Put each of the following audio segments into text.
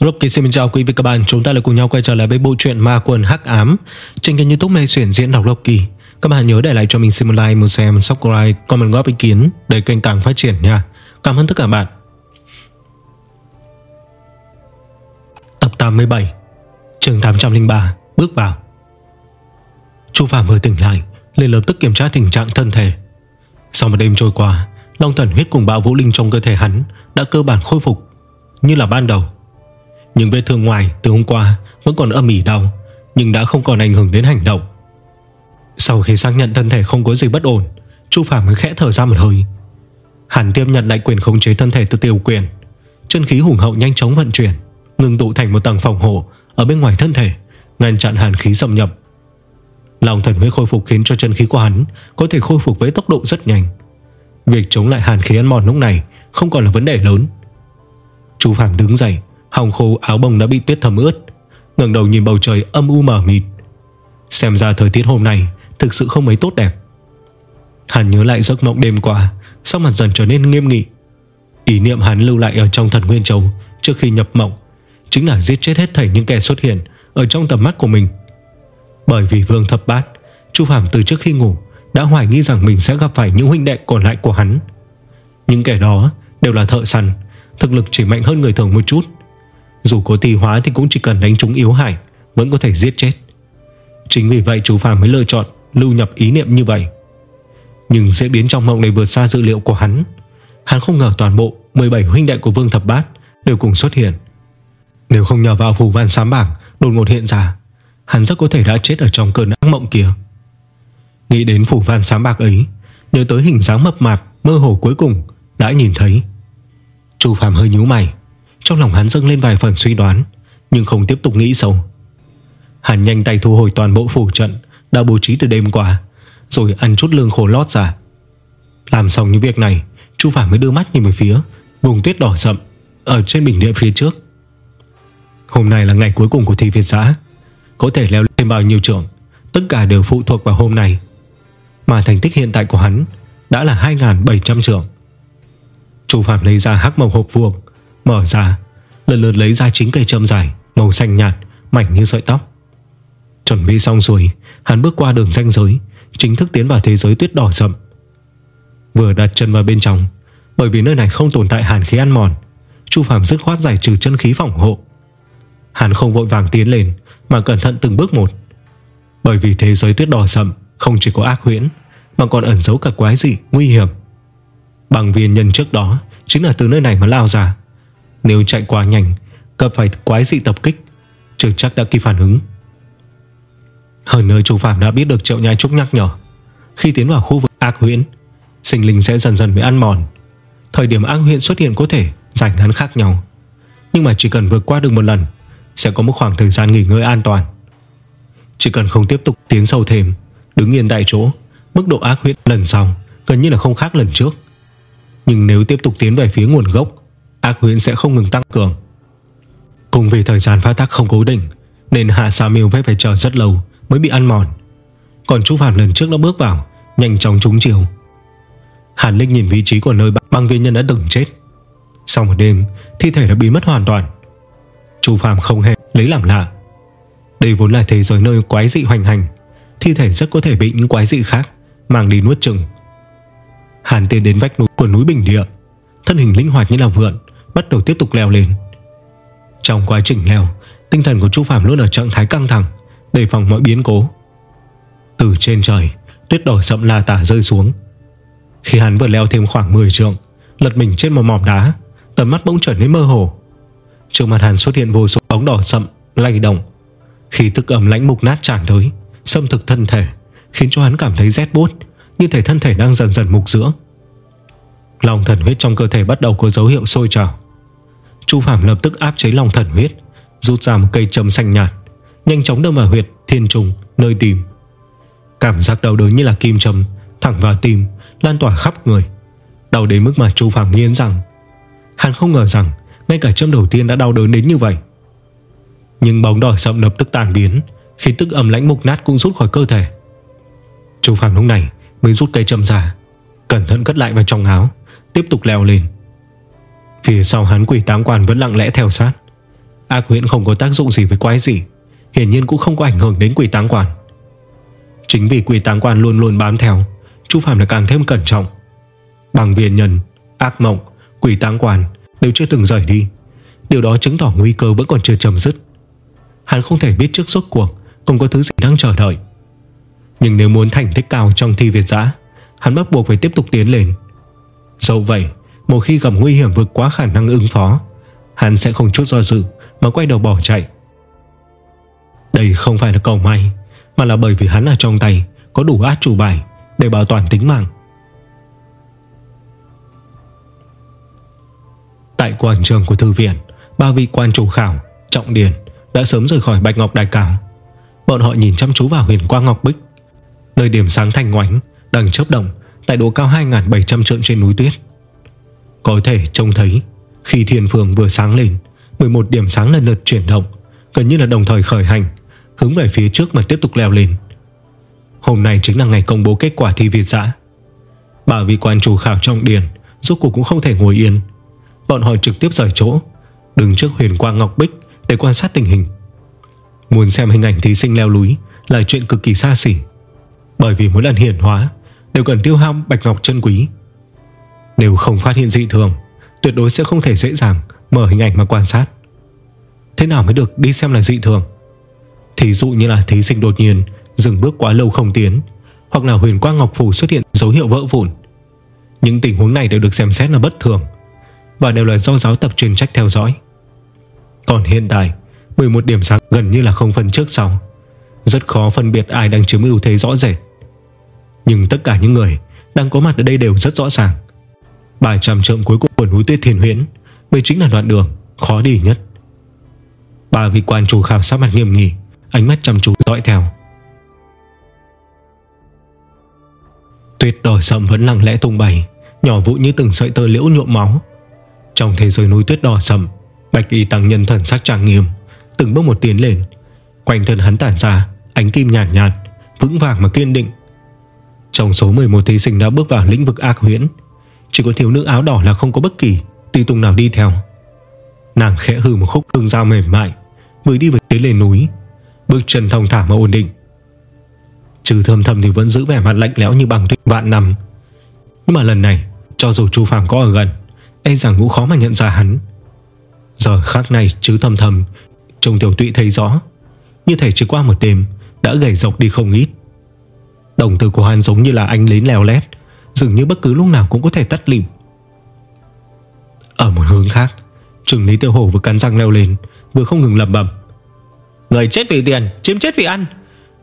Ok xin chào quý vị các bạn Chúng ta lại cùng nhau quay trở lại với bộ truyện Ma Quần Hắc Ám. Trên kênh youtube Mê Xuyển Diễn Đọc Loki Các bạn nhớ để lại cho mình xin một like, một share, một subscribe Comment góp ý kiến để kênh càng phát triển nha. Cảm ơn tất cả bạn. Tập 87 Trường 803 Bước vào. Chu Phạm vừa tỉnh lại liền lập tức kiểm tra tình trạng thân thể. Sau một đêm trôi qua Long thần huyết cùng bạo vũ linh trong cơ thể hắn Đã cơ bản khôi phục Như là ban đầu. Nhưng vết thương ngoài từ hôm qua Vẫn còn âm ỉ đau, Nhưng đã không còn ảnh hưởng đến hành động. Sau khi xác nhận thân thể không có gì bất ổn, Chu Phạm mới khẽ thở ra một hơi. Hàn tiếp nhận lại quyền khống chế thân thể từ tiêu quyền. Chân khí hùng hậu nhanh chóng vận chuyển Ngừng tụ thành một tầng phòng hộ Ở bên ngoài thân thể, Ngăn chặn hàn khí xâm nhập. Lòng thần huyết khôi phục khiến cho chân khí của hắn Có thể khôi phục với tốc độ rất nhanh. Việc chống lại hàn khí ăn mòn lúc này Không còn là vấn đề lớn. Chu Phạm đứng dậy Hòng khô áo bông đã bị tuyết thấm ướt. Ngẩng đầu nhìn bầu trời âm u mờ mịt. Xem ra thời tiết hôm nay Thực sự không mấy tốt đẹp. Hắn nhớ lại giấc mộng đêm qua Sau mặt dần trở nên nghiêm nghị. Ý niệm hắn lưu lại ở trong thần Nguyên Châu Trước khi nhập mộng Chính là giết chết hết thảy những kẻ xuất hiện Ở trong tầm mắt của mình. Bởi vì vương thập bát Chu Phạm từ trước khi ngủ đã hoài nghi rằng mình sẽ gặp phải những huynh đệ còn lại của hắn. Những kẻ đó đều là thợ săn, thực lực chỉ mạnh hơn người thường một chút. Dù có tì hóa thì cũng chỉ cần đánh trúng yếu hải vẫn có thể giết chết. Chính vì vậy chú Phạm mới lựa chọn lưu nhập ý niệm như vậy. Nhưng diễn biến trong mộng này vượt xa dự liệu của hắn. Hắn không ngờ toàn bộ 17 huynh đệ của Vương Thập Bát đều cùng xuất hiện. Nếu không nhờ vào phù văn sám bảng đột ngột hiện ra, hắn rất có thể đã chết ở trong cơn ác mộng kia. Nghĩ đến phủ văn sám bạc ấy Nhớ tới hình dáng mập mạp Mơ hồ cuối cùng đã nhìn thấy Chu Phạm hơi nhíu mày trong lòng hắn dâng lên vài phần suy đoán, Nhưng không tiếp tục nghĩ sâu. Hắn nhanh tay thu hồi toàn bộ phủ trận Đã bố trí từ đêm qua, Rồi ăn chút lương khổ lót ra. Làm xong những việc này, Chu Phạm mới đưa mắt nhìn về phía Vùng tuyết đỏ rậm Ở trên bình địa phía trước. Hôm nay là ngày cuối cùng của thi Việt giã Có thể leo lên bao nhiêu trường Tất cả đều phụ thuộc vào hôm nay. Mà thành tích hiện tại của hắn Đã là 2.700 trường Chu Phạm lấy ra hắc mộc hộp vuông, Mở ra Lần lượt lấy ra chính cây châm dài, Màu xanh nhạt, mảnh như sợi tóc. Chuẩn bị xong rồi, Hắn bước qua đường ranh giới, Chính thức tiến vào thế giới tuyết đỏ rậm. Vừa đặt chân vào bên trong, Bởi vì nơi này không tồn tại hàn khí ăn mòn, Chu Phạm dứt khoát giải trừ chân khí phòng hộ. Hắn không vội vàng tiến lên, Mà cẩn thận từng bước một. Bởi vì thế giới tuyết đỏ rậm không chỉ có ác huyễn, Mà còn ẩn giấu cả quái dị, nguy hiểm. Bằng viên nhân trước đó Chính là từ nơi này mà lao ra. Nếu chạy quá nhanh Gặp phải quái dị tập kích. Chưa chắc đã kịp phản ứng. Hơn nơi chú phạm đã biết được triệu nhai trúc nhắc nhở. Khi tiến vào khu vực ác huyễn, Sinh linh sẽ dần dần bị ăn mòn. Thời điểm ác huyễn xuất hiện có thể Giải ngắn khác nhau. Nhưng mà chỉ cần vượt qua được một lần, Sẽ có một khoảng thời gian nghỉ ngơi an toàn. Chỉ cần không tiếp tục tiến sâu thêm, Đứng yên tại chỗ, Mức độ ác huyễn lần sau Gần như là không khác lần trước. Nhưng nếu tiếp tục tiến về phía nguồn gốc Ác huyễn sẽ không ngừng tăng cường. Cùng vì thời gian phát tác không cố định, Nên Hạ Sa Miêu phải phải chờ rất lâu Mới bị ăn mòn. Còn chú Phạm lần trước đã bước vào, Nhanh chóng trúng chiều Hàn Linh nhìn vị trí của nơi băng viên nhân đã từng chết. Sau một đêm, Thi thể đã biến mất hoàn toàn. Chú Phạm không hề lấy làm lạ. Đây vốn là thế giới nơi quái dị hoành hành, Thi thể rất có thể bị những quái dị khác Mang đi nuốt chừng Hàn tiến đến vách núi của núi Bình Địa, Thân hình linh hoạt như là vượn. Bắt đầu tiếp tục leo lên. Trong quá trình leo, Tinh thần của Chu Phạm luôn ở trạng thái căng thẳng, Đề phòng mọi biến cố. Từ trên trời, Tuyết đỏ sậm la tả rơi xuống. Khi hắn vừa leo thêm khoảng 10 trượng, Lật mình trên một mỏm đá, Tầm mắt bỗng trở nên mơ hồ. Trước mặt hắn xuất hiện vô số bóng đỏ sậm, Lay động. Khi tức ẩm lãnh mục nát tràn tới, Xâm thực thân thể, Khiến cho hắn cảm thấy rét bút Như thể thân thể đang dần dần mục dưỡng. Lòng thần huyết trong cơ thể bắt đầu có dấu hiệu sôi trào. Chu Phạm lập tức áp chế lòng thần huyết, Rút ra một cây châm xanh nhạt, Nhanh chóng đâm vào huyệt thiên trùng Nơi tim Cảm giác đau đớn như là kim châm, Thẳng vào tim, lan tỏa khắp người. Đau đến mức mà Chu Phạm nghiến rằng Hắn không ngờ rằng, Ngay cả châm đầu tiên đã đau đớn đến như vậy. Nhưng bóng đỏ sậm lập tức tàn biến khi tức ẩm lãnh mục nát cũng rút khỏi cơ thể. Chu Phạm lúc này Mới rút cây châm ra, Cẩn thận cất lại vào trong áo, Tiếp tục leo lên. Phía sau hắn quỷ tám quan vẫn lặng lẽ theo sát. Ác huyễn không có tác dụng gì với quái gì Hiển nhiên cũng không có ảnh hưởng đến quỷ táng quan. Chính vì quỷ táng quan luôn luôn bám theo Chu Phạm lại càng thêm cẩn trọng. Bằng viên nhân, ác mộng, quỷ táng quan Đều chưa từng rời đi. Điều đó chứng tỏ nguy cơ vẫn còn chưa chấm dứt. Hắn không thể biết trước suốt cuộc Còn có thứ gì đang chờ đợi. Nhưng nếu muốn thành tích cao trong thi Việt giã Hắn bắt buộc phải tiếp tục tiến lên. Dẫu vậy một khi gặp nguy hiểm vượt quá khả năng ứng phó, Hắn sẽ không chút do dự Mà quay đầu bỏ chạy. Đây không phải là cầu may, Mà là bởi vì hắn ở trong tay Có đủ át chủ bài để bảo toàn tính mạng. Tại quảng trường của thư viện, Ba vị quan chủ khảo, Trọng Điền đã sớm rời khỏi Bạch Ngọc Đại Cáo. Bọn họ nhìn chăm chú vào huyền quang Ngọc Bích, Nơi điểm sáng thanh ngoánh Đang chớp động Tại độ cao 2.700 trượng trên núi tuyết. Có thể trông thấy. Khi thiên phường vừa sáng lên 11 điểm sáng lần lượt chuyển động, Gần như là đồng thời khởi hành, Hướng về phía trước mà tiếp tục leo lên. Hôm nay chính là ngày công bố kết quả thi Việt giã. Bà vị quan chủ khảo trong điền Rốt cuộc cũng không thể ngồi yên. Bọn họ trực tiếp rời chỗ, Đứng trước huyền quang Ngọc Bích Để quan sát tình hình. Muốn xem hình ảnh thí sinh leo núi Là chuyện cực kỳ xa xỉ, Bởi vì mỗi lần hiển hóa Đều cần tiêu hao bạch ngọc chân quý. Nếu không phát hiện dị thường, Tuyệt đối sẽ không thể dễ dàng Mở hình ảnh mà quan sát. Thế nào mới được đi xem là dị thường? Thí dụ như là thí sinh đột nhiên Dừng bước quá lâu không tiến, Hoặc là huyền quang ngọc phủ xuất hiện dấu hiệu vỡ vụn. Những tình huống này đều được xem xét là bất thường Và đều là do giáo tập chuyên trách theo dõi. Còn hiện tại 11 điểm sáng gần như là không phân trước sau. Rất khó phân biệt ai đang chiếm ưu thế rõ rệt. Nhưng tất cả những người Đang có mặt ở đây đều rất rõ ràng. 300 trượng cuối cùng của núi tuyết thiền huyến Mới chính là đoạn đường khó đi nhất. Ba vị quan chủ khảo sát mặt nghiêm nghị, Ánh mắt chăm chú dõi theo. Tuyết đỏ sậm vẫn lặng lẽ tung bay, Nhỏ vụ như từng sợi tơ liễu nhuộm máu. Trong thế giới núi tuyết đỏ sậm, Bạch y tăng nhân thần sắc trang nghiêm, Từng bước một tiến lên. Quanh thân hắn tản ra ánh kim nhạt nhạt, Vững vàng mà kiên định. Trong số 11 thí sinh đã bước vào lĩnh vực ác huyễn chỉ có thiếu nữ áo đỏ là không có bất kỳ Tùy tùng nào đi theo. Nàng khẽ hư một khúc cương dao mềm mại, Mới đi về tiến lên núi. Bước chân thông thả mà ổn định. Trừ thơm thầm thì vẫn giữ vẻ mặt lạnh lẽo như bằng tuyết vạn năm. Nhưng mà lần này, Cho dù Chu Phạm có ở gần E rằng cũng khó mà nhận ra hắn. Giờ khác này chứ thầm thầm, Trông tiểu tụy thấy rõ. Như thể chỉ qua một đêm, Đã gầy dọc đi không ít. Đồng tử của hắn giống như là anh lính leo lét Dường như bất cứ lúc nào cũng có thể tắt lịm. Ở một hướng khác Trừng Lý Tiêu Hổ vừa cắn răng leo lên Vừa không ngừng lẩm bẩm: Người chết vì tiền, chiếm chết vì ăn.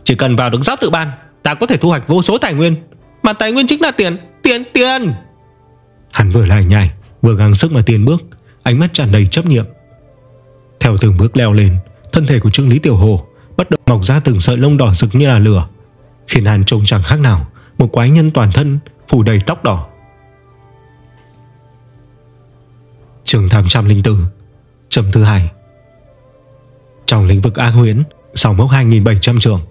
Chỉ cần vào được giáo tự ban Ta có thể thu hoạch vô số tài nguyên. Mà tài nguyên chính là tiền, tiền, tiền. Hắn vừa lại nhảy Vừa gắng sức mà tiến bước Ánh mắt tràn đầy chấp nhiệm Theo từng bước leo lên Thân thể của Trương Lý Tiểu Hồ Bắt đầu mọc ra từng sợi lông đỏ rực như là lửa. Khiến hắn trông chẳng khác nào Một quái nhân toàn thân phủ đầy tóc đỏ. Trường 804 Chấm thứ hai. Trong lĩnh vực ác huyễn Sau mốc 2.700 trường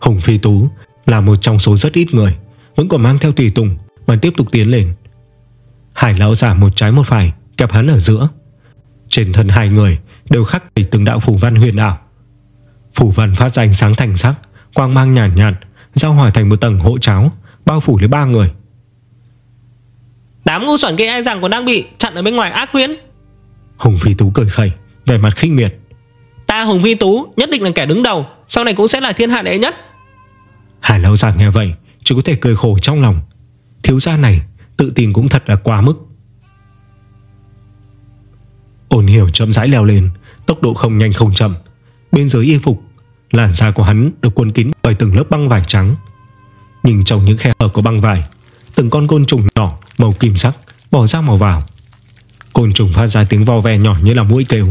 Hùng Phi Tú là một trong số rất ít người Vẫn còn mang theo tùy tùng Mà tiếp tục tiến lên. Hải lão giả một trái một phải Kẹp hắn ở giữa. Trên thân hai người đều khắc đầy từng đạo phủ văn huyền ảo. Phủ văn phát ra ánh sáng thành sắc Quang mang nhàn nhạt, nhạt Giao hòa thành một tầng hộ cháo Bao phủ lấy ba người. Đám ngu xuẩn kia ai rằng còn đang bị chặn ở bên ngoài ác huyễn. Hùng Phi Tú cười khẩy Về mặt khinh miệt. Ta Hùng Phi Tú nhất định là kẻ đứng đầu Sau này cũng sẽ là thiên hạ đệ nhất. Hải lâu giả nghe vậy Chỉ có thể cười khổ trong lòng. Thiếu gia này tự tin cũng thật là quá mức. Ổn hiểu chậm rãi leo lên Tốc độ không nhanh không chậm. Bên dưới y phục Làn da của hắn được cuốn kín bởi từng lớp băng vải trắng. Nhưng trong những khe hở của băng vải Từng con côn trùng nhỏ Màu kim sắc, bỏ ra màu vào. Côn trùng phát ra tiếng vo ve nhỏ như là mũi kêu.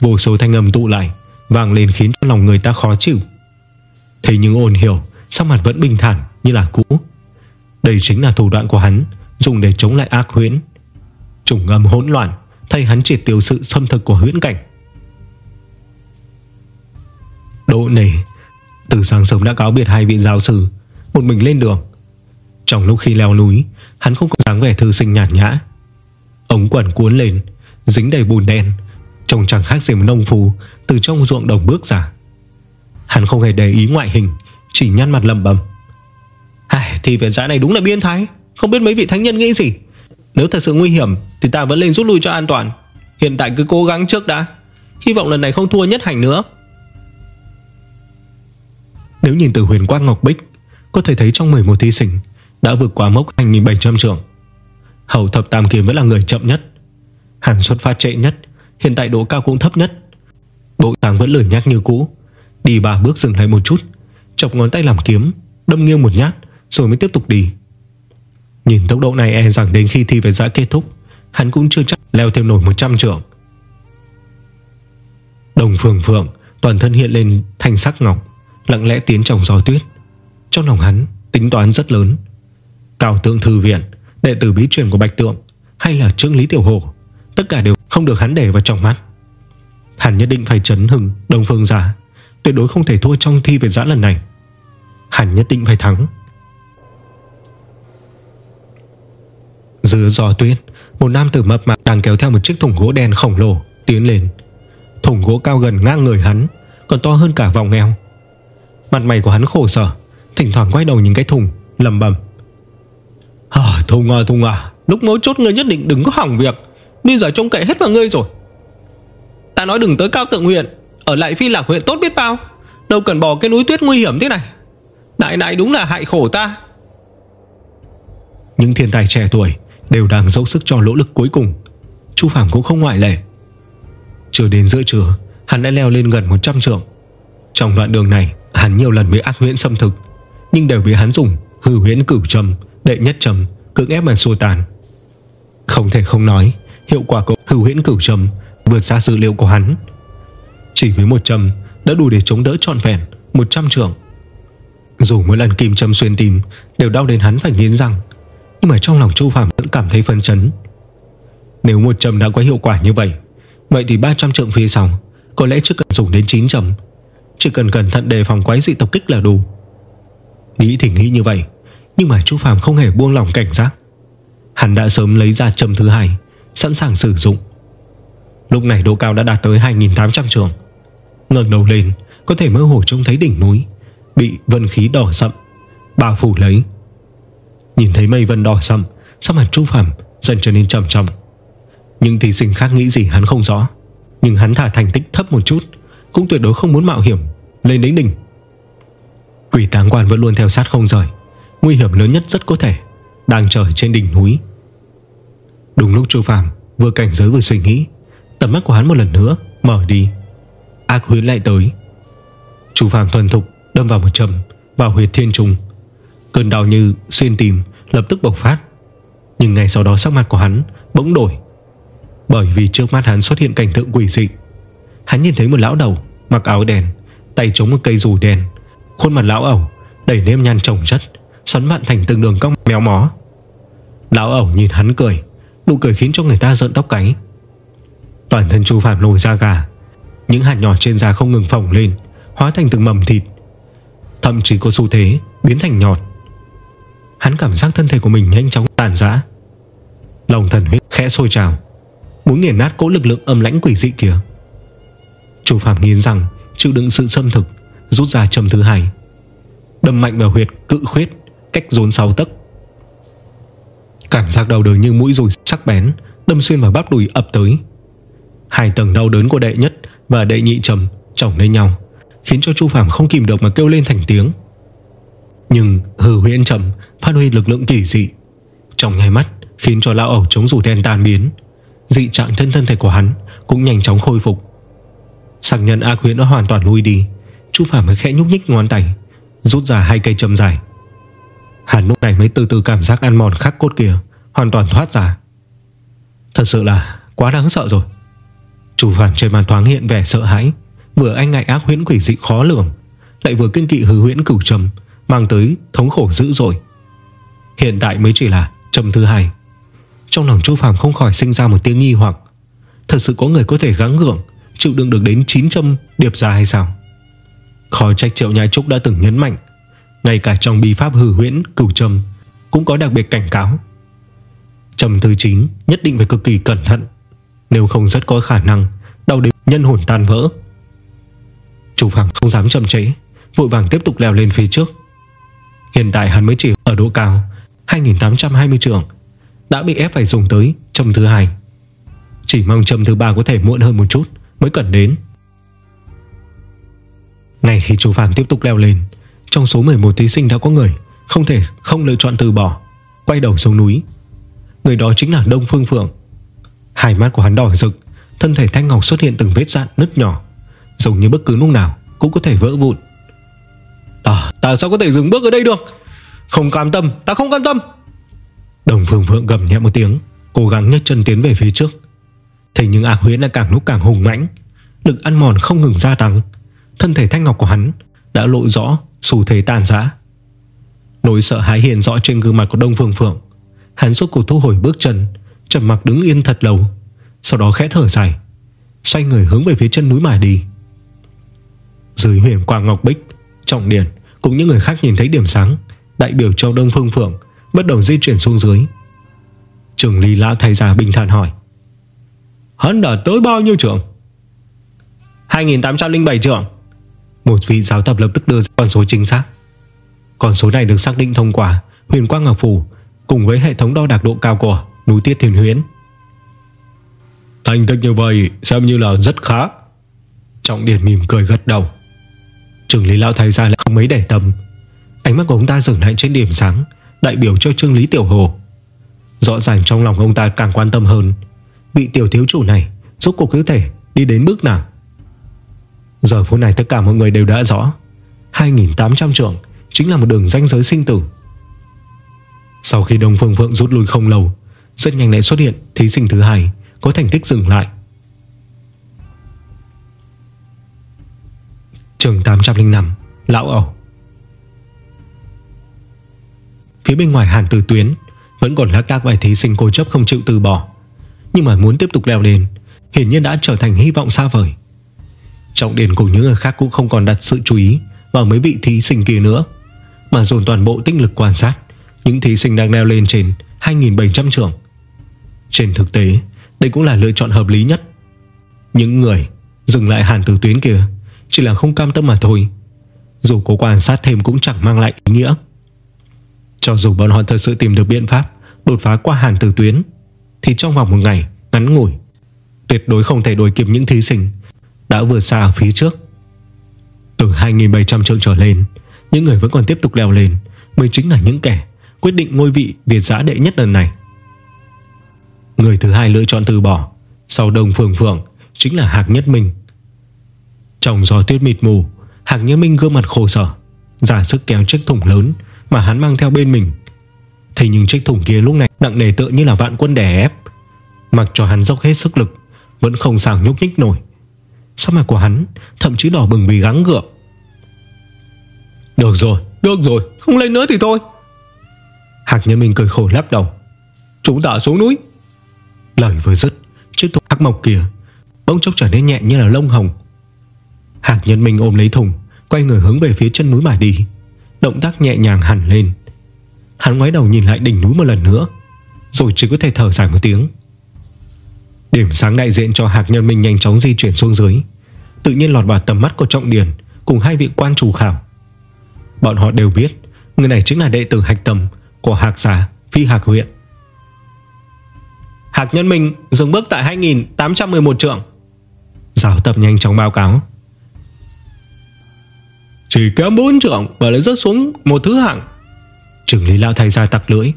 Vô số thanh âm tụ lại, Vang lên khiến cho lòng người ta khó chịu. Thế nhưng ôn hiểu, Sắc mặt vẫn bình thản như là cũ. Đây chính là thủ đoạn của hắn, Dùng để chống lại ác huyễn. Trùng âm hỗn loạn, Thay hắn triệt tiêu sự xâm thực của huyễn cảnh. Độ nề Từ sáng sớm đã cáo biệt hai vị giáo sư, Một mình lên đường. Trong lúc khi leo núi Hắn không có dáng vẻ thư sinh nhàn nhã. Ống quần cuốn lên Dính đầy bùn đen Trông chẳng khác gì một nông phu Từ trong ruộng đồng bước ra. Hắn không hề để ý ngoại hình Chỉ nhăn mặt lầm bầm Ai, Thì viện giã này đúng là biên thái Không biết mấy vị thánh nhân nghĩ gì. Nếu thật sự nguy hiểm Thì ta vẫn lên rút lui cho an toàn. Hiện tại cứ cố gắng trước đã. Hy vọng lần này không thua nhất hành nữa. Nếu nhìn từ huyền quang Ngọc Bích Có thể thấy trong 11 thí sinh đã vượt qua mốc 2.700 trường. Hầu thập tam kiếm vẫn là người chậm nhất. Hàn xuất phát trệ nhất, Hiện tại độ cao cũng thấp nhất. Bộ tàng vẫn lười nhác như cũ. Đi ba bước dừng lại một chút, Chọc ngón tay làm kiếm, Đâm nghiêng một nhát, rồi mới tiếp tục đi. Nhìn tốc độ này e rằng đến khi thi về giã kết thúc, Hắn cũng chưa chắc leo thêm nổi 100 trượng Đồng phường phượng, Toàn thân hiện lên thanh sắc ngọc, Lặng lẽ tiến trong gió tuyết. Trong lòng hắn, tính toán rất lớn. Cao tượng thư viện, Đệ tử bí truyền của Bạch Tượng, Hay là trương Lý Tiểu Hồ, Tất cả đều không được hắn để vào trong mắt. Hắn nhất định phải chấn hừng Đồng phương giả Tuyệt đối không thể thua trong thi về giã lần này. Hắn nhất định phải thắng. Giữa gió tuyết, Một nam tử mập mạp đang kéo theo một chiếc thùng gỗ đen khổng lồ Tiến lên. Thùng gỗ cao gần ngang người hắn, Còn to hơn cả vòng eo. Mặt mày của hắn khổ sở, Thỉnh thoảng quay đầu nhìn cái thùng lầm bầm à, Thùng à thùng à Lúc mấu chốt ngươi nhất định đừng có hỏng việc. Bây giờ trông cậy hết vào ngươi rồi. Ta nói đừng tới cao tượng huyện. Ở lại phi lạc huyện tốt biết bao. Đâu cần bỏ cái núi tuyết nguy hiểm thế này. Đại đại đúng là hại khổ ta. Những thiên tài trẻ tuổi Đều đang dốc sức cho lỗ lực cuối cùng. Chu Phạm cũng không ngoại lệ. Chưa đến giữa trưa Hắn đã leo lên gần 100 trượng. Trong đoạn đường này hắn nhiều lần bị ác huyễn xâm thực Nhưng đều bị hắn dùng hư huyễn cửu trầm Đệ nhất trầm, cưỡng ép mà xua tàn. Không thể không nói, Hiệu quả của hữu huyễn cửu trầm Vượt xa dữ liệu của hắn. Chỉ với một trầm đã đủ để chống đỡ trọn vẹn 100 trường. Dù mỗi lần kim châm xuyên tim Đều đau đến hắn phải nghiến răng, Nhưng mà trong lòng Chu Phạm vẫn cảm thấy phân chấn. Nếu một trầm đã có hiệu quả như vậy Vậy thì 300 trượng phía sau Có lẽ chưa cần dùng đến 9 trầm. Chỉ cần cẩn thận đề phòng quái dị tập kích là đủ. Nghĩ thì nghĩ như vậy nhưng mà Chu Phạm không hề buông lòng cảnh giác. Hắn đã sớm lấy ra trầm thứ hai, Sẵn sàng sử dụng. Lúc này độ cao đã đạt tới 2.800 trường. Ngẩng đầu lên, Có thể mơ hồ trông thấy đỉnh núi, Bị vân khí đỏ sậm, Bao phủ lấy. Nhìn thấy mây vân đỏ sậm, Sắc mặt Chu Phạm dần trở nên trầm trọng. Nhưng thí sinh khác nghĩ gì hắn không rõ, Nhưng hắn thả thành tích thấp một chút, Cũng tuyệt đối không muốn mạo hiểm, Lên đến đỉnh. Quỷ táng quan vẫn luôn theo sát không rời. Nguy hiểm lớn nhất rất có thể Đang chờ trên đỉnh núi. Đúng lúc Chu Phạm vừa cảnh giới vừa suy nghĩ, Tầm mắt của hắn một lần nữa mở đi. Ác huyến lại tới. Chu Phạm thuần thục đâm vào một châm Vào huyệt thiên trùng. Cơn đau như xuyên tìm lập tức bộc phát. Nhưng ngay sau đó sắc mặt của hắn Bỗng đổi. Bởi vì trước mắt hắn xuất hiện cảnh tượng quỷ dị, Hắn nhìn thấy một lão đầu Mặc áo đèn Tay chống một cây dù đèn Khuôn mặt lão ẩu Đẩy nêm nhăn trồng chất. Xoắn vặn thành từng đường cong méo mó. Lão ẩu nhìn hắn cười, Nụ cười khiến cho người ta giận tóc cáy Toàn thân Chu Phạm nổi da gà, Những hạt nhỏ trên da không ngừng phồng lên, Hóa thành từng mầm thịt. Thậm chí có xu thế biến thành nhọt. Hắn cảm giác thân thể của mình nhanh chóng tàn rã. Lòng thần huyết khẽ sôi trào, Muốn nghiền nát cỗ lực lượng âm lãnh quỷ dị kia. Chu Phạm nghiến rằng Chịu đựng sự xâm thực, Rút ra châm thứ hai. Đâm mạnh vào huyệt, cự khuyết. Cách rốn sau tấc. Cảm giác đau đớn như mũi rùi sắc bén Đâm xuyên vào bắp đùi ập tới. Hai tầng đau đớn của đệ nhất Và đệ nhị trầm chồng lên nhau, Khiến cho Chu phàm không kìm được mà kêu lên thành tiếng. Nhưng hư huyễn trầm Phát huy lực lượng kỳ dị. Trong nháy mắt, khiến cho lão ẩu chống dù đen tan biến. Dị trạng thân thân thể của hắn Cũng nhanh chóng khôi phục. Sắc nhận ác huyễn đã hoàn toàn lui đi, Chu phàm mới khẽ nhúc nhích ngón tay, Rút ra hai cây châm dài. Hắn lúc này mới từ từ cảm giác ăn mòn khắc cốt kia, Hoàn toàn thoát ra. Thật sự là quá đáng sợ rồi. Chủ phản trên màn thoáng hiện vẻ sợ hãi, Vừa anh ngại ác huyễn quỷ dị khó lường, Lại vừa kinh kỵ hư huyễn cửu trầm, Mang tới thống khổ dữ dội. Hiện tại mới chỉ là trầm thứ hai. Trong lòng Chu Phạm không khỏi sinh ra một tiếng nghi hoặc. Thật sự có người có thể gắng gượng, Chịu đựng được đến 9 trầm điệp ra hay sao? Khó trách triệu nhai trúc đã từng nhấn mạnh ngay cả trong bi pháp hư huyễn, cửu trầm, Cũng có đặc biệt cảnh cáo. Trầm thứ 9 nhất định phải cực kỳ cẩn thận, Nếu không rất có khả năng Đau đến nhân hồn tan vỡ. Chu Phạm không dám chậm trễ, Vội vàng tiếp tục leo lên phía trước. Hiện tại hắn mới chỉ ở độ cao 2.820 trường Đã bị ép phải dùng tới trầm thứ hai. Chỉ mong trầm thứ ba có thể muộn hơn một chút Mới cần đến. Ngay khi chú Phạm tiếp tục leo lên trong số 11 thí sinh đã có người Không thể không lựa chọn từ bỏ, Quay đầu xuống núi. Người đó chính là Đông Phương Phượng. Hai mắt của hắn đỏ rực, Thân thể Thanh Ngọc xuất hiện từng vết dạn nứt nhỏ, Giống như bất cứ lúc nào Cũng có thể vỡ vụn. À ta sao có thể dừng bước ở đây được? Không cam tâm, ta không cam tâm. Đồng Phương Phượng gầm nhẹ một tiếng, Cố gắng nhấc chân tiến về phía trước. Thế nhưng ác huyễn lại càng lúc càng hùng mãnh, Lực ăn mòn không ngừng gia tăng. Thân thể thanh ngọc của hắn Đã lộ rõ xu thế tàn giã Nỗi sợ hãi hiện rõ trên gương mặt của Đông Phương Phượng. Hắn suốt cuộc thu hồi bước chân, Trầm mặc đứng yên thật lâu, Sau đó khẽ thở dài, Xoay người hướng về phía chân núi mà đi. Dưới huyền quang ngọc bích, Trọng Điền Cùng những người khác nhìn thấy điểm sáng, Đại biểu châu Đông Phương Phượng Bắt đầu di chuyển xuống dưới. Trường Ly Lão thay già bình thản hỏi, Hắn đã tới bao nhiêu trưởng 2.807 trưởng một vị giáo tập lập tức đưa ra con số chính xác. Con số này được xác định thông qua Huyền Quang Ngọc Phủ Cùng với hệ thống đo đạc độ cao của núi Tiết Thiên Huyến Thành tích như vậy Xem như là rất khá. Trọng Điển mỉm cười gật đầu. Trường Lý Lão thay ra lại không mấy để tâm. Ánh mắt của ông ta dừng lại trên điểm sáng, Đại biểu cho Trương Lý Tiểu Hồ. Rõ ràng trong lòng ông ta càng quan tâm hơn, Vị tiểu thiếu chủ này Rốt cuộc có thể đi đến bước nào? Giờ phút này tất cả mọi người đều đã rõ. 2.800 trượng Chính là một đường ranh giới sinh tử. Sau khi Đông Phương Phượng rút lui không lâu, Rất nhanh lại xuất hiện Thí sinh thứ hai Có thành tích dừng lại. Trường 805 Lão ẩu. Phía bên ngoài hàn từ tuyến Vẫn còn lác đác vài thí sinh cố chấp không chịu từ bỏ, Nhưng mà muốn tiếp tục leo lên, Hiển nhiên đã trở thành hy vọng xa vời. Trọng điểm cùng những người khác cũng không còn đặt sự chú ý Vào mấy vị thí sinh kia nữa, Mà dồn toàn bộ tinh lực quan sát Những thí sinh đang leo lên trên 2.700 trường. Trên thực tế, Đây cũng là lựa chọn hợp lý nhất. Những người dừng lại hàn từ tuyến kia Chỉ là không cam tâm mà thôi. Dù có quan sát thêm cũng chẳng mang lại ý nghĩa. Cho dù bọn họ thật sự tìm được biện pháp Đột phá qua hàn từ tuyến, Thì trong vòng một ngày ngắn ngủi, Tuyệt đối không thể đuổi kịp những thí sinh đã vượt xa phía trước. Từ 2.700 trượng trở lên, Những người vẫn còn tiếp tục leo lên Mới chính là những kẻ quyết định ngôi vị Việt giã đệ nhất lần này. Người thứ hai lựa chọn từ bỏ Sau đồng phường phượng Chính là Hạc Nhất Minh. Trong gió tuyết mịt mù, Hạc Nhất Minh gương mặt khổ sở Giả sức kéo chiếc thùng lớn Mà hắn mang theo bên mình. Thế nhưng chiếc thùng kia lúc này nặng nề tựa như là vạn quân đè ép. Mặc cho hắn dốc hết sức lực, Vẫn không sao nhúc nhích nổi. Sắc mặt của hắn thậm chí đỏ bừng vì gắng gượng? Được rồi Được rồi, Không lên nữa thì thôi. Hạc nhân Minh cười khổ lắc đầu. Chúng ta xuống núi. Lời vừa dứt, Chiếc thùng hắc mộc kia Bỗng chốc trở nên nhẹ như là lông hồng. Hạc nhân Minh ôm lấy thùng, Quay người hướng về phía chân núi mà đi. Động tác nhẹ nhàng hẳn lên. Hắn ngoái đầu nhìn lại đỉnh núi một lần nữa, Rồi chỉ có thể thở dài một tiếng. Điểm sáng đại diện cho Hạc Nhân Minh nhanh chóng di chuyển xuống dưới. Tự nhiên lọt vào tầm mắt của Trọng Điền, Cùng hai vị quan chủ khảo. Bọn họ đều biết, Người này chính là đệ tử hạch tầm Của Hạc Giả Phi Hạc huyện. Hạc Nhân Minh dừng bước tại 2811 trượng. Giáo tập nhanh chóng báo cáo. Chỉ kém 4 trượng Và lại rớt xuống một thứ hạng. Trưởng lý lao thay ra tặc lưỡi.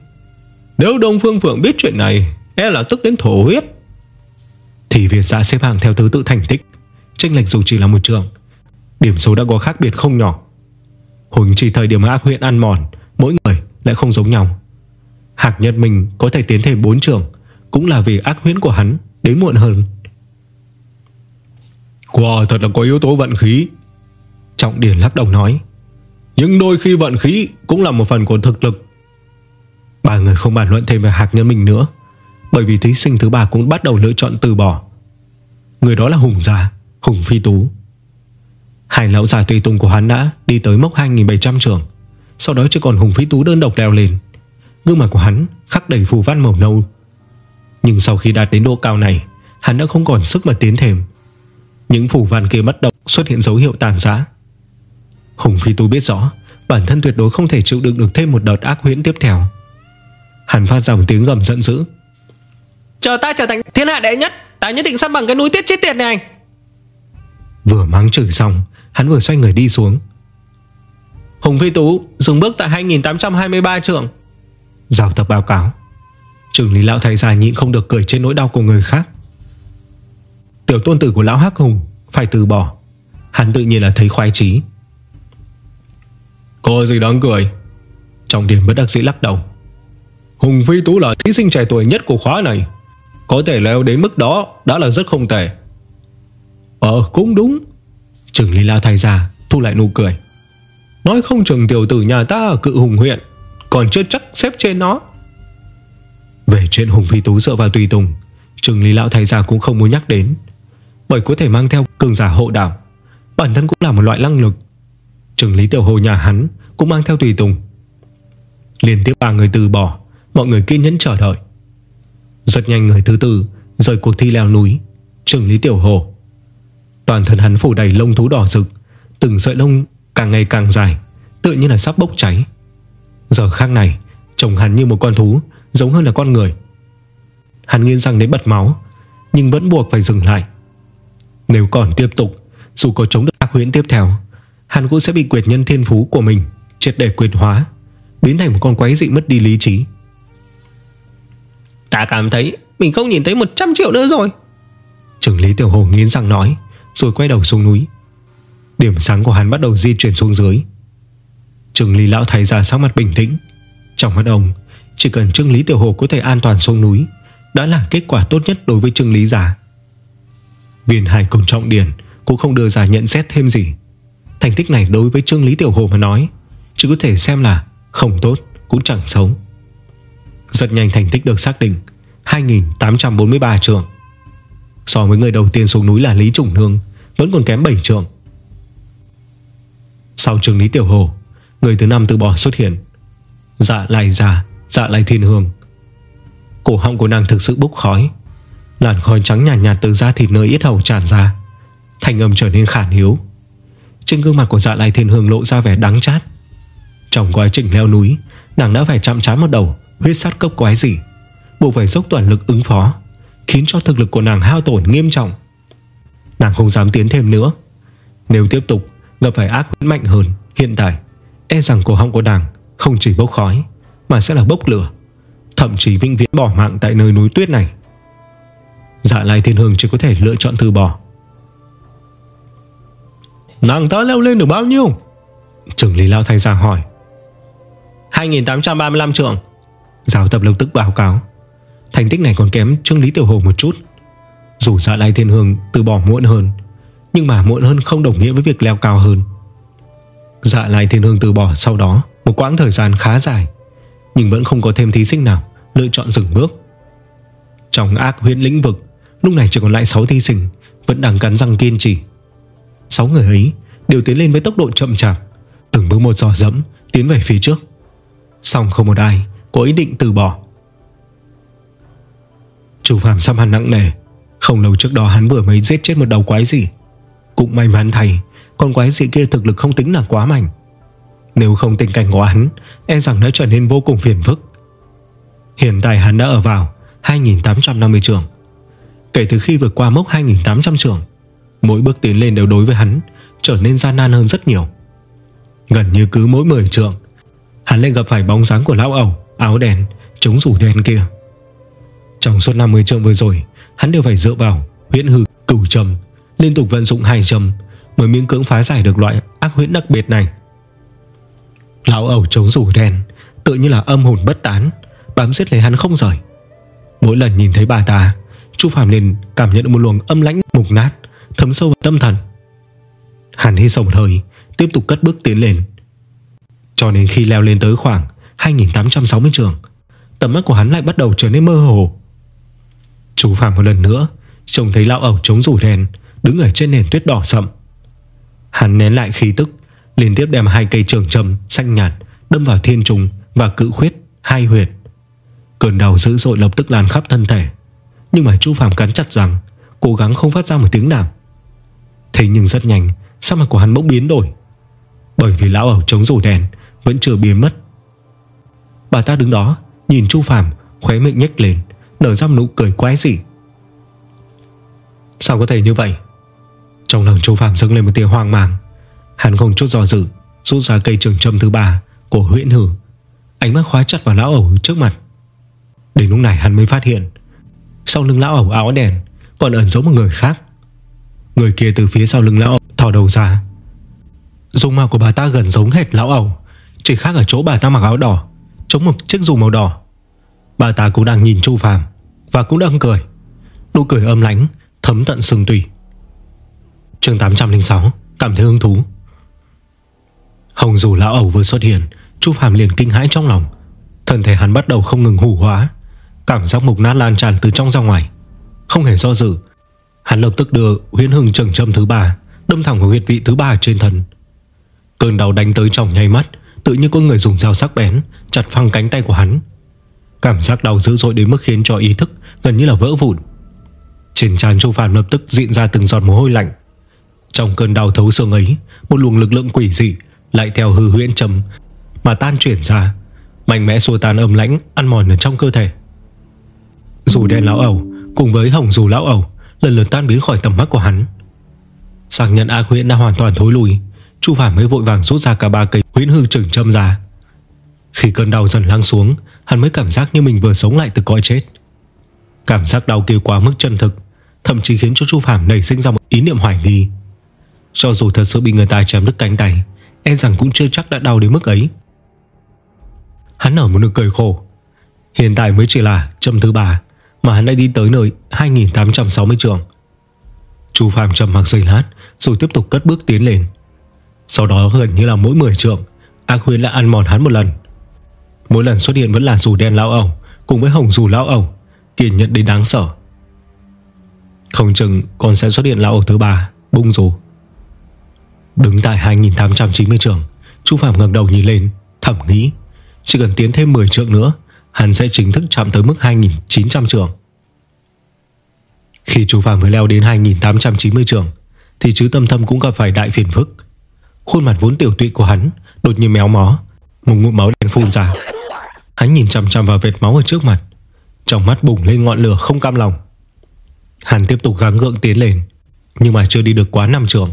Nếu Đông Phương Phượng biết chuyện này E là tức đến thổ huyết. Thì Việt giã xếp hàng theo thứ tự thành tích. Tranh lệch dù chỉ là một trường. Điểm số đã có khác biệt không nhỏ. Huống chỉ thời điểm ác huyện ăn mòn, Mỗi người lại không giống nhau. Hạc Nhật mình có thể tiến thêm 4 trường, Cũng là vì ác huyễn của hắn Đến muộn hơn. Quả thật là có yếu tố vận khí. Trọng Điển lắc đầu nói, Nhưng đôi khi vận khí Cũng là một phần của thực lực. Ba người không bàn luận thêm về Hạc Nhân Minh nữa, Bởi vì thí sinh thứ ba cũng bắt đầu lựa chọn từ bỏ. Người đó là Hùng Gia, Hùng Phi Tú. Hai lão già tùy tùng của hắn đã Đi tới mốc 2.700 trường. Sau đó chỉ còn Hùng Phi Tú đơn độc leo lên. Gương mặt của hắn khắc đầy phù văn màu nâu. Nhưng sau khi đạt đến độ cao này, Hắn đã không còn sức mà tiến thêm. Những phủ văn kia bắt đầu xuất hiện dấu hiệu tàn giã Hùng Phi Tú biết rõ, Bản thân tuyệt đối không thể chịu đựng được thêm một đợt ác huyễn tiếp theo. Hắn phát ra một tiếng gầm giận dữ. Chờ ta trở thành thiên hạ đệ nhất. Ta nhất định sắp bằng cái núi tiết chết tiệt này Vừa mắng chửi xong Hắn vừa xoay người đi xuống. Hùng Phi Tú dừng bước tại 2823 trường Giao tập báo cáo. Trường lý lão thầy già nhịn không được cười trên nỗi đau của người khác. Tiểu tôn tử của lão Hắc Hùng Phải từ bỏ. Hắn tự nhiên là thấy khoái trí Có gì đáng cười? Trong điểm bất đắc dĩ lắc đầu. Hùng Phi Tú là thí sinh trẻ tuổi nhất của khóa này có thể leo đến mức đó Đã là rất không tệ. Ờ cũng đúng. Trường lý lao thay ra, thu lại nụ cười. Nói không chừng tiểu tử nhà ta ở cự hùng huyện Còn chưa chắc xếp trên nó. Về chuyện Hùng Phi Tú dựa vào tùy tùng, Trường lý lão Thái Gia cũng không muốn nhắc đến. Bởi có thể mang theo cường giả hộ đảo Bản thân cũng là một loại năng lực. Trường lý tiểu hồ nhà hắn Cũng mang theo tùy tùng. Liên tiếp ba người từ bỏ, Mọi người kiên nhẫn chờ đợi. Rất nhanh người thứ tư, Rời cuộc thi leo núi. Trường lý tiểu hồ. Toàn thân hắn phủ đầy lông thú đỏ rực, Từng sợi lông càng ngày càng dài Tự như là sắp bốc cháy. Giờ khác này, Trông hắn như một con thú, Giống hơn là con người. Hắn nghiến răng đến bật máu, Nhưng vẫn buộc phải dừng lại. Nếu còn tiếp tục, Dù có chống được ác huyễn tiếp theo, Hắn cũng sẽ bị quyệt nhân thiên phú của mình Triệt để quyệt hóa, Biến thành một con quái dị mất đi lý trí. Ta cảm thấy Mình không nhìn thấy 100 triệu nữa rồi. Trưởng lý tiểu hồ nghiến răng nói, Rồi quay đầu xuống núi. Điểm sáng của hắn bắt đầu di chuyển xuống dưới. Trưởng lý lão thầy ra sắc mặt bình tĩnh. Trong mắt ông, Chỉ cần Trương Lý Tiểu Hồ có thể an toàn xuống núi, Đã là kết quả tốt nhất đối với Trương Lý giả Viên hải cùng trọng điển Cũng không đưa ra nhận xét thêm gì. Thành tích này đối với Trương Lý Tiểu Hồ mà nói, Chỉ có thể xem là Không tốt, cũng chẳng xấu. Rất nhanh thành tích được xác định. 2.843 trường. So với người đầu tiên xuống núi là Lý Trùng Nương Vẫn còn kém 7 trường. Sau trường Lý Tiểu Hồ Người thứ năm từ bỏ xuất hiện. Dạ lại già Dạ lại thiên hương. Cổ họng của nàng thực sự bốc khói. Làn khói trắng nhạt, nhạt từ da thịt nơi yết hầu tràn ra. Thành âm trở nên khản hiếu. Trên gương mặt của dạ lại thiên hương lộ ra vẻ đắng chát. Trong quá trình leo núi Nàng đã phải chạm trán một đầu Huyết sát cốc quái gì Buộc phải dốc toàn lực ứng phó Khiến cho thực lực của nàng hao tổn nghiêm trọng. Nàng không dám tiến thêm nữa. Nếu tiếp tục gặp phải ác huyết mạnh hơn Hiện tại E rằng cổ họng của nàng không chỉ bốc khói Mà sẽ là bốc lửa Thậm chí vĩnh viễn bỏ mạng tại nơi núi tuyết này. Dạ lại thiên hương chỉ có thể lựa chọn từ bỏ. Nàng ta leo lên được bao nhiêu? Trưởng lý lao thay ra hỏi. 2835 trường. Giáo tập lập tức báo cáo Thành tích này còn kém Trương Lý Tiểu Hồ một chút. Dù dạ lai thiên hương từ bỏ muộn hơn, Nhưng mà muộn hơn không đồng nghĩa với việc leo cao hơn. Dạ lai thiên hương từ bỏ sau đó Một quãng thời gian khá dài, Nhưng vẫn không có thêm thí sinh nào Lựa chọn dừng bước. Trong ác huyện lĩnh vực, Lúc này chỉ còn lại 6 thí sinh, Vẫn đang cắn răng kiên trì. 6 người ấy đều tiến lên với tốc độ chậm chạp, Từng bước một giò dẫm Tiến về phía trước. Xong không một ai có ý định từ bỏ. Chủ phạm xăm hắn nặng nề. Không lâu trước đó hắn vừa mới giết chết một đầu quái gì Cũng may mắn thầy Con quái dị kia thực lực không tính là quá mạnh. Nếu không tình cảnh của hắn E rằng đã trở nên vô cùng phiền phức. Hiện tại hắn đã ở vào 2.850 trường. Kể từ khi vượt qua mốc 2.800 trường Mỗi bước tiến lên đều đối với hắn Trở nên gian nan hơn rất nhiều. Gần như cứ mỗi 10 trường Hắn lại gặp phải bóng dáng của lão ẩu Áo đen, chống rủ đen kia. Trong suốt 50 trường vừa rồi, Hắn đều phải dựa vào huyễn hư cửu trầm, Liên tục vận dụng hai trầm Mới miễn cưỡng phá giải được loại ác huyễn đặc biệt này. Lão ẩu chống rủ đen Tự như là âm hồn bất tán, Bám giết lấy hắn không rời. Mỗi lần nhìn thấy bà ta, Chu Phạm liền cảm nhận được một luồng âm lãnh mục nát, Thấm sâu vào tâm thần. Hắn hy sầu một hơi, Tiếp tục cất bước tiến lên. Cho đến khi leo lên tới khoảng 2860 trường, Tầm mắt của hắn lại bắt đầu trở nên mơ hồ. Chú Phạm một lần nữa, Trông thấy lão ẩu chống rủ đèn, Đứng ở trên nền tuyết đỏ sậm. Hắn nén lại khí tức, Liên tiếp đem hai cây trường trầm xanh nhạt Đâm vào thiên trùng và cự khuyết Hai huyệt. Cơn đau dữ dội lập tức lan khắp thân thể, Nhưng mà chú Phạm cắn chặt rằng Cố gắng không phát ra một tiếng nào. Thế nhưng rất nhanh sao mặt của hắn bỗng biến đổi. Bởi vì lão ẩu chống rủ đèn Vẫn chưa biến mất. Bà ta đứng đó, Nhìn Chu Phạm, Khóe miệng nhếch lên. Nở ra nụ cười quái dị. Sao có thể như vậy? Trong lòng Châu Phạm dâng lên một tiếng hoang mang. Hắn không chút do dự, Rút ra cây trường châm thứ ba Của huyện hử. Ánh mắt khóa chặt vào lão ẩu trước mặt. Đến lúc này hắn mới phát hiện, Sau lưng lão ẩu áo đèn Còn ẩn giấu một người khác. Người kia từ phía sau lưng lão ẩu thò đầu ra. Dung mạo của bà ta gần giống hệt lão ẩu, Chỉ khác ở chỗ bà ta mặc áo đỏ, Chống một chiếc dù màu đỏ. Bà ta cũng đang nhìn Chu Phàm Và cũng đang cười. Nụ cười âm lãnh, thấm tận xương tủy. Chương 806 Cảm thấy hứng thú. Hồng dù lão ẩu vừa xuất hiện, Chu Phàm liền kinh hãi trong lòng. Thân thể hắn bắt đầu không ngừng hủ hóa, Cảm giác mục nát lan tràn từ trong ra ngoài. Không hề do dự, Hắn lập tức đưa huyễn hưng trầm châm thứ ba, Đâm thẳng vào huyệt vị thứ ba trên thân. Cơn đau đánh tới trong nháy mắt, Tự như có người dùng dao sắc bén Chặt phăng cánh tay của hắn. Cảm giác đau dữ dội đến mức khiến cho ý thức Gần như là vỡ vụn. Trên trán Chu Phàm lập tức diễn ra từng giọt mồ hôi lạnh. Trong cơn đau thấu xương ấy, Một luồng lực lượng quỷ dị Lại theo hư huyễn trầm Mà tan chuyển ra, Mạnh mẽ xua tan âm lãnh Ăn mòn ở trong cơ thể. Dù đen lão ẩu Cùng với hồng dù lão ẩu Lần lượt tan biến khỏi tầm mắt của hắn. Xác nhận ác huyễn đã hoàn toàn thối lùi Chu Phàm mới vội vàng rút ra cả ba cây huyễn hư trừng châm ra. Khi cơn đau dần lắng xuống Hắn mới cảm giác như mình vừa sống lại từ cõi chết. Cảm giác đau kia quá mức chân thực, Thậm chí khiến cho Chu Phàm nảy sinh ra một ý niệm hoài nghi. Cho dù thật sự bị người ta chém đứt cánh tay E rằng cũng chưa chắc đã đau đến mức ấy. Hắn nở một nụ cười khổ. Hiện tại mới chỉ là châm thứ ba, Mà hắn đã đi tới nơi 2860 trường. Chu Phàm trầm mặc giây lát, Rồi tiếp tục cất bước tiến lên. Sau đó gần như là mỗi 10 trường Ác huyên lại ăn mòn hắn một lần. Mỗi lần xuất hiện vẫn là dù đen lão ẩu, Cùng với hồng dù lão ẩu, Kiên nhận đến đáng sợ. Không chừng còn sẽ xuất hiện lão ẩu thứ ba, Bung dù. Đứng tại 2890 trường, Chu Phạm ngẩng đầu nhìn lên Thẩm nghĩ, Chỉ cần tiến thêm 10 trượng nữa, Hắn sẽ chính thức chạm tới mức 2900 trường. Khi Chu Phạm mới leo đến 2890 trường, Thì chứ tâm thâm cũng gặp phải đại phiền phức. Khuôn mặt vốn tiểu tụy của hắn Đột nhiên méo mó, Một ngụm máu đen phun ra. Hắn nhìn chằm chằm vào vệt máu ở trước mặt. Trong mắt bùng lên ngọn lửa không cam lòng. Hắn tiếp tục gắng gượng tiến lên, Nhưng mà chưa đi được quá năm trường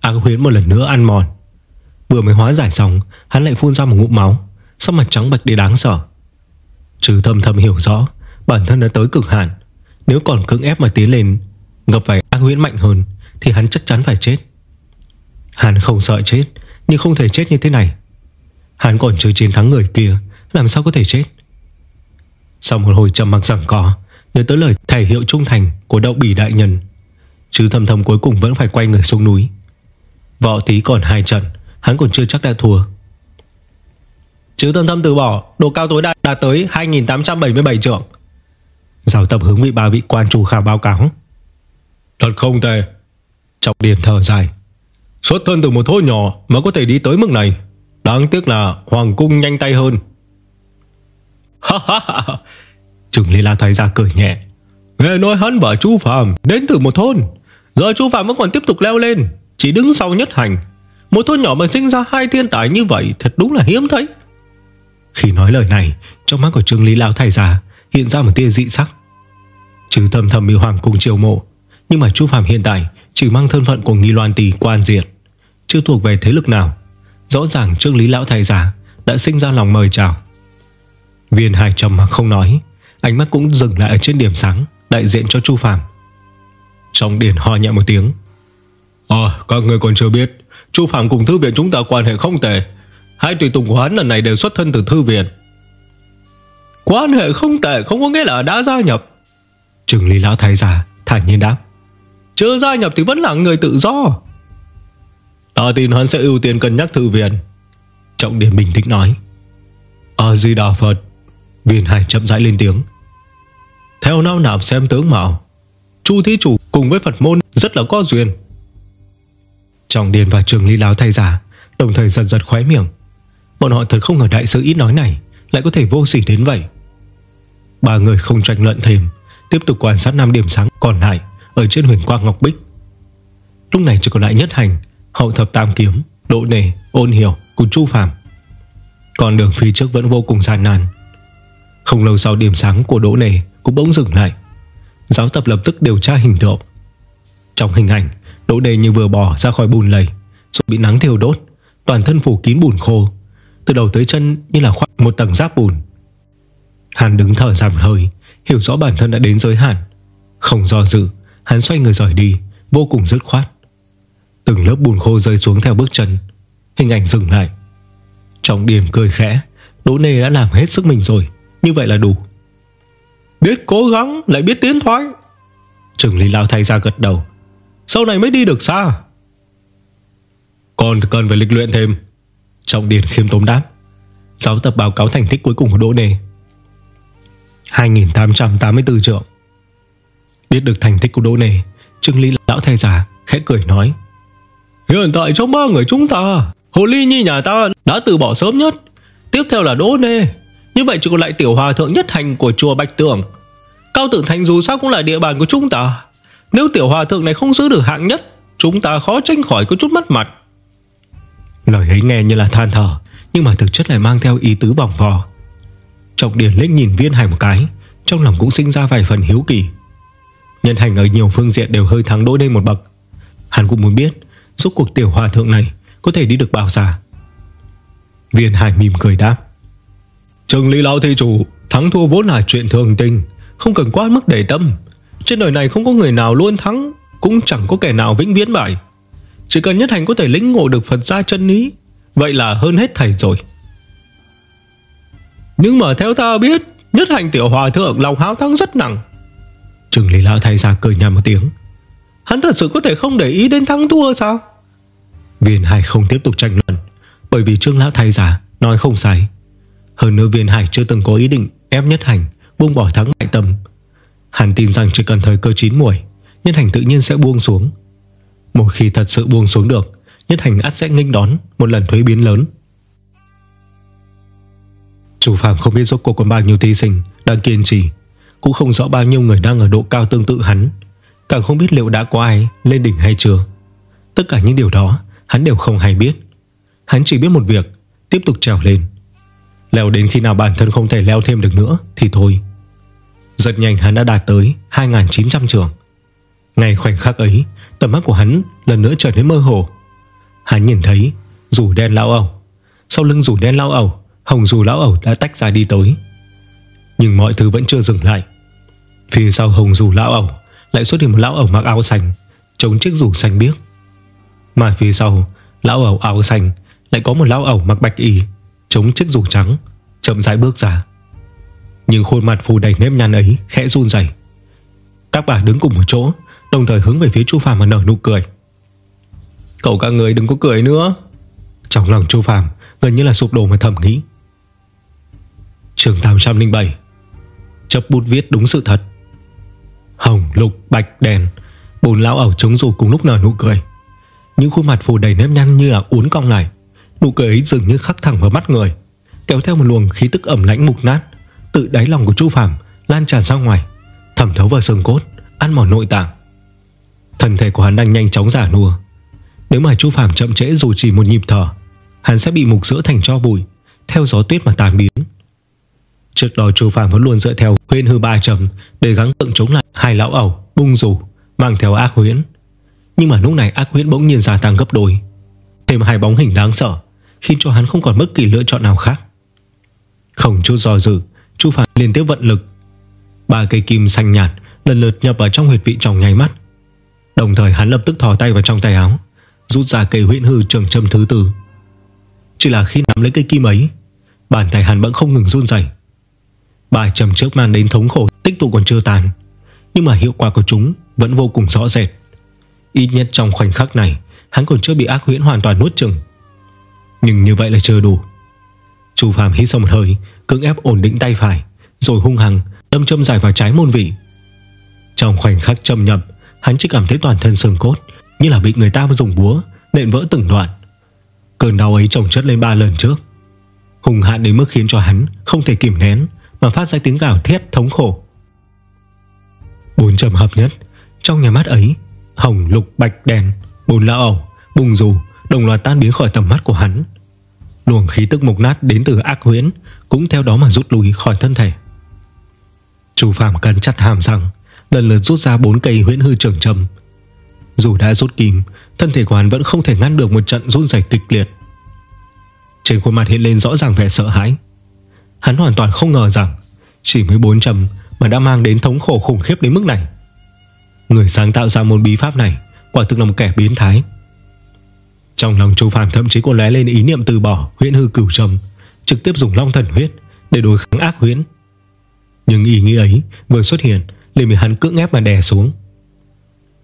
Ác huyến một lần nữa ăn mòn. Vừa mới hóa giải xong, Hắn lại phun ra một ngụm máu, Sắc mặt trắng bạch để đáng sợ. Trừ thầm thầm hiểu rõ, Bản thân đã tới cực hạn. Nếu còn cưỡng ép mà tiến lên, Gặp phải ác huyễn mạnh hơn, Thì hắn chắc chắn phải chết. Hắn không sợ chết, Nhưng không thể chết như thế này. Hắn còn chưa chiến thắng người kia làm sao có thể chết? Sau một hồi trầm mặc rằng có Đến tới lời thể hiệu trung thành của đậu bỉ đại nhân Chứ thầm thầm cuối cùng vẫn phải quay người xuống núi. Võ tí còn hai trận Hắn còn chưa chắc đã thua. Chứ thầm thầm từ bỏ Độ cao tối đa đạt tới 2877 trượng. Giáo tập hướng vị ba vị quan chủ khảo báo cáo. Thật không tệ. Trọng điền thở dài. Xuất thân từ một thôn nhỏ mà có thể đi tới mức này Đáng tiếc là Hoàng cung nhanh tay hơn Trừng Lý La thấy ra cười nhẹ. Nghe nói hắn và chú Phạm đến từ một thôn. Giờ chú Phạm vẫn còn tiếp tục leo lên, Chỉ đứng sau nhất hành. Một thôn nhỏ mà sinh ra hai thiên tài như vậy, Thật đúng là hiếm thấy. Khi nói lời này, Trong mắt của Trương Lý Lao thay ra, Hiện ra một tia dị sắc. Trừ thầm thầm bị Hoàng cung triều mộ, Nhưng mà chú Phạm hiện tại Chỉ mang thân phận của nghi loan tỷ quan diệt. Chưa thuộc về thế lực nào, Rõ ràng Trương Lý Lão thay già Đã sinh ra lòng mời chào. Viên Hải trầm mà không nói, Ánh mắt cũng dừng lại ở trên điểm sáng, Đại diện cho Chu Phạm Trong điển ho nhẹ một tiếng Ờ các người còn chưa biết, Chu Phạm cùng thư viện chúng ta quan hệ không tệ. Hai tùy tùng của hắn lần này đều xuất thân từ thư viện. Quan hệ không tệ, Không có nghĩa là đã gia nhập. Trừng Lý Lão thái giả thản nhiên đáp, Chưa gia nhập thì vẫn là người tự do. Ta tin hắn sẽ ưu tiên cân nhắc thư viện. Trọng điểm bình tĩnh nói, A Di Đà Phật Viên Hải chậm rãi lên tiếng. Theo nào nạp xem tướng mạo, Chu thí chủ cùng với Phật môn Rất là có duyên. Trọng điền và trường ly láo thay giả, Đồng thời giật giật khóe miệng. Bọn họ thật không ngờ đại sự ít nói này Lại có thể vô sỉ đến vậy. Ba người không tranh luận thêm, Tiếp tục quan sát năm điểm sáng còn lại Ở trên huyền quang Ngọc Bích. Lúc này chỉ còn lại nhất hành, Hậu thập tam kiếm, Độ nề, Ôn hiểu Cùng Chu Phạm Còn đường phía trước vẫn vô cùng gian nan không lâu sau điểm sáng của Đỗ nề Cũng bỗng dừng lại. Giáo tập lập tức điều tra hình tượng. Trong hình ảnh, Đỗ nề như vừa bỏ ra khỏi bùn lầy, Rồi bị nắng thiêu đốt, Toàn thân phủ kín bùn khô, Từ đầu tới chân như là khoác một tầng giáp bùn. Hàn đứng thở giảm hơi, Hiểu rõ bản thân đã đến giới hạn. Không do dự, Hắn xoay người rời đi, Vô cùng dứt khoát. Từng lớp bùn khô rơi xuống theo bước chân, Hình ảnh dừng lại. Trong điểm cười khẽ, Đỗ Nê đã làm hết sức mình rồi. Như vậy là đủ. Biết cố gắng, lại biết tiến thoái. Trừng Lý Lao thay ra gật đầu. Sau này mới đi được xa. Còn cần phải lịch luyện thêm. Trọng điền khiêm tốn đáp. Giáo tập báo cáo thành tích cuối cùng của Đỗ Nê 2884 triệu. Biết được thành tích của Đỗ Nê Trương Lý lão thay giả khẽ cười nói. Hiện tại trong ba người chúng ta, Hồ Ly Nhi nhà ta đã từ bỏ sớm nhất. Tiếp theo là Đỗ Nê như vậy chỉ còn lại tiểu hòa thượng nhất hành của chùa Bạch Tường. Cao Tử Thành dù sao cũng là địa bàn của chúng ta. Nếu tiểu hòa thượng này không giữ được hạng nhất, Chúng ta khó tránh khỏi có chút mất mặt. Lời ấy nghe như là than thở, Nhưng mà thực chất lại mang theo ý tứ vòng vò Trọng điển lĩnh nhìn viên hải một cái, Trong lòng cũng sinh ra vài phần hiếu kỳ. Nhân hành ở nhiều phương diện đều hơi thắng đỗ đây một bậc. Hắn cũng muốn biết Giúp cuộc tiểu hòa thượng này Có thể đi được bao xa? Viên hải mỉm cười đáp. Trừng Lý Lão Thi Chủ, Thắng thua vốn là chuyện thường tình, Không cần quá mức để tâm. Trên đời này không có người nào luôn thắng, Cũng chẳng có kẻ nào vĩnh viễn bại. Chỉ cần nhất hành có thể lĩnh ngộ được Phật gia chân lý, Vậy là hơn hết thầy rồi. Nhưng mà theo ta biết, Nhất hành tiểu hòa thượng lòng háo thắng rất nặng. Trừng Lý Lão thay ra cười nhạt một tiếng. Hắn thật sự có thể không để ý đến thắng thua sao? Viên Hải không tiếp tục tranh luận, Bởi vì Trương Lão thay giả Nói không sai. Hơn nữa Viên Hải chưa từng có ý định ép nhất hành Buông bỏ thắng bại tâm. Hắn tin rằng chỉ cần thời cơ chín muồi, Nhất hành tự nhiên sẽ buông xuống. Một khi thật sự buông xuống được, Nhất hành ắt sẽ nghênh đón một lần thuế biến lớn. Chủ phạm không biết rốt cuộc còn bao nhiêu thí sinh Đang kiên trì, Cũng không rõ bao nhiêu người đang ở độ cao tương tự hắn. Càng không biết liệu đã có ai lên đỉnh hay chưa. Tất cả những điều đó, Hắn đều không hay biết. Hắn chỉ biết một việc, Tiếp tục trèo lên. Leo đến khi nào bản thân không thể leo thêm được nữa Thì thôi. Rất nhanh hắn đã đạt tới 2.900 trường. Ngay khoảnh khắc ấy, Tầm mắt của hắn lần nữa trở nên mơ hồ. Hắn nhìn thấy Rủ đen lão ẩu. Sau lưng rủ đen lão ẩu, Hồng dù lão ẩu đã tách ra đi tới. Nhưng mọi thứ vẫn chưa dừng lại. Phía sau hồng dù lão ẩu Lại xuất hiện một lão ẩu mặc áo xanh, Chống chiếc rủ xanh biếc. Mà phía sau lão ẩu áo xanh Lại có một lão ẩu mặc bạch y. Chống chiếc dù trắng Chậm rãi bước ra. Nhưng khuôn mặt phù đầy nếp nhăn ấy khẽ run rẩy. Các bà đứng cùng một chỗ Đồng thời hướng về phía Chu Phàm mà nở nụ cười. Cậu các người đừng có cười nữa. Trong lòng Chu Phàm gần như là sụp đổ mà thầm nghĩ. Trường 807 Chấp bút viết đúng sự thật. Hồng, lục, bạch, đèn Bốn lão ẩu chống rủ cùng lúc nở nụ cười. Những khuôn mặt phù đầy nếp nhăn như là uốn cong lại. Nụ cười ấy dường như khắc thẳng vào mắt người, Kéo theo một luồng khí tức ẩm lãnh mục nát, Tự đáy lòng của Chu Phạm Lan tràn ra ngoài, Thẩm thấu vào xương cốt, Ăn mòn nội tạng. Thần thể của hắn đang nhanh chóng giả nua. Nếu mà Chu Phạm chậm trễ dù chỉ một nhịp thở, Hắn sẽ bị mục giữa thành cho bụi, Theo gió tuyết mà tàn biến. Trước đó Chu Phạm vẫn luôn dựa theo Huyên hư ba trầm Để gắng tượng chống lại hai lão ẩu, Bung rủ, Mang theo ác huyễn. Nhưng mà lúc này ác huyễn bỗng nhiên gia tăng gấp đôi, Thêm hai bóng hình đáng sợ. Khiến cho hắn không còn bất kỳ lựa chọn nào khác. Không chút do dự, Chu Phàm liên tiếp vận lực. Ba cây kim xanh nhạt lần lượt nhập vào trong huyệt vị trong nháy mắt. Đồng thời hắn lập tức thò tay vào trong tay áo, Rút ra cây huyễn hư trường châm thứ tư. Chỉ là khi nắm lấy cây kim ấy, Bàn tay hắn vẫn không ngừng run rẩy. Ba trầm trước mang đến thống khổ, Tích tụ còn chưa tàn Nhưng mà hiệu quả của chúng vẫn vô cùng rõ rệt. Ít nhất trong khoảnh khắc này, Hắn còn chưa bị ác huyễn hoàn toàn nuốt chửng. Nhưng như vậy là chưa đủ. Chu Phạm hít sâu một hơi, Cưỡng ép ổn định tay phải, Rồi hung hăng đâm châm dài vào trái môn vị. Trong khoảnh khắc châm nhập Hắn chỉ cảm thấy toàn thân xương cốt, Như là bị người ta dùng búa Nện vỡ từng đoạn. Cơn đau ấy trồng chất lên ba lần trước. Hùng hạn đến mức khiến cho hắn Không thể kìm nén, Mà phát ra tiếng gào thét thống khổ. Bốn trầm hợp nhất, Trong nhà mắt ấy, Hồng, lục, bạch đèn Bốn lão ẩu, Bùng dù Đồng loạt tan biến khỏi tầm mắt của hắn. Luồng khí tức mục nát đến từ ác huyễn Cũng theo đó mà rút lui khỏi thân thể. Chu Phạm cắn chặt hàm răng, Lần lượt rút ra bốn cây huyễn hư trường trầm Dù đã rút kim, Thân thể của hắn vẫn không thể ngăn được Một trận run rẩy kịch liệt. Trên khuôn mặt hiện lên rõ ràng vẻ sợ hãi. Hắn hoàn toàn không ngờ rằng, Chỉ mới bốn trầm Mà đã mang đến thống khổ khủng khiếp đến mức này. Người sáng tạo ra môn bí pháp này, Quả thực là một kẻ biến thái. Trong lòng Chu Phàm thậm chí còn lóe lên ý niệm từ bỏ huyễn hư cửu trầm, Trực tiếp dùng long thần huyết Để đối kháng ác huyễn. Nhưng ý nghĩ ấy vừa xuất hiện, liền bị hắn cưỡng ép mà đè xuống.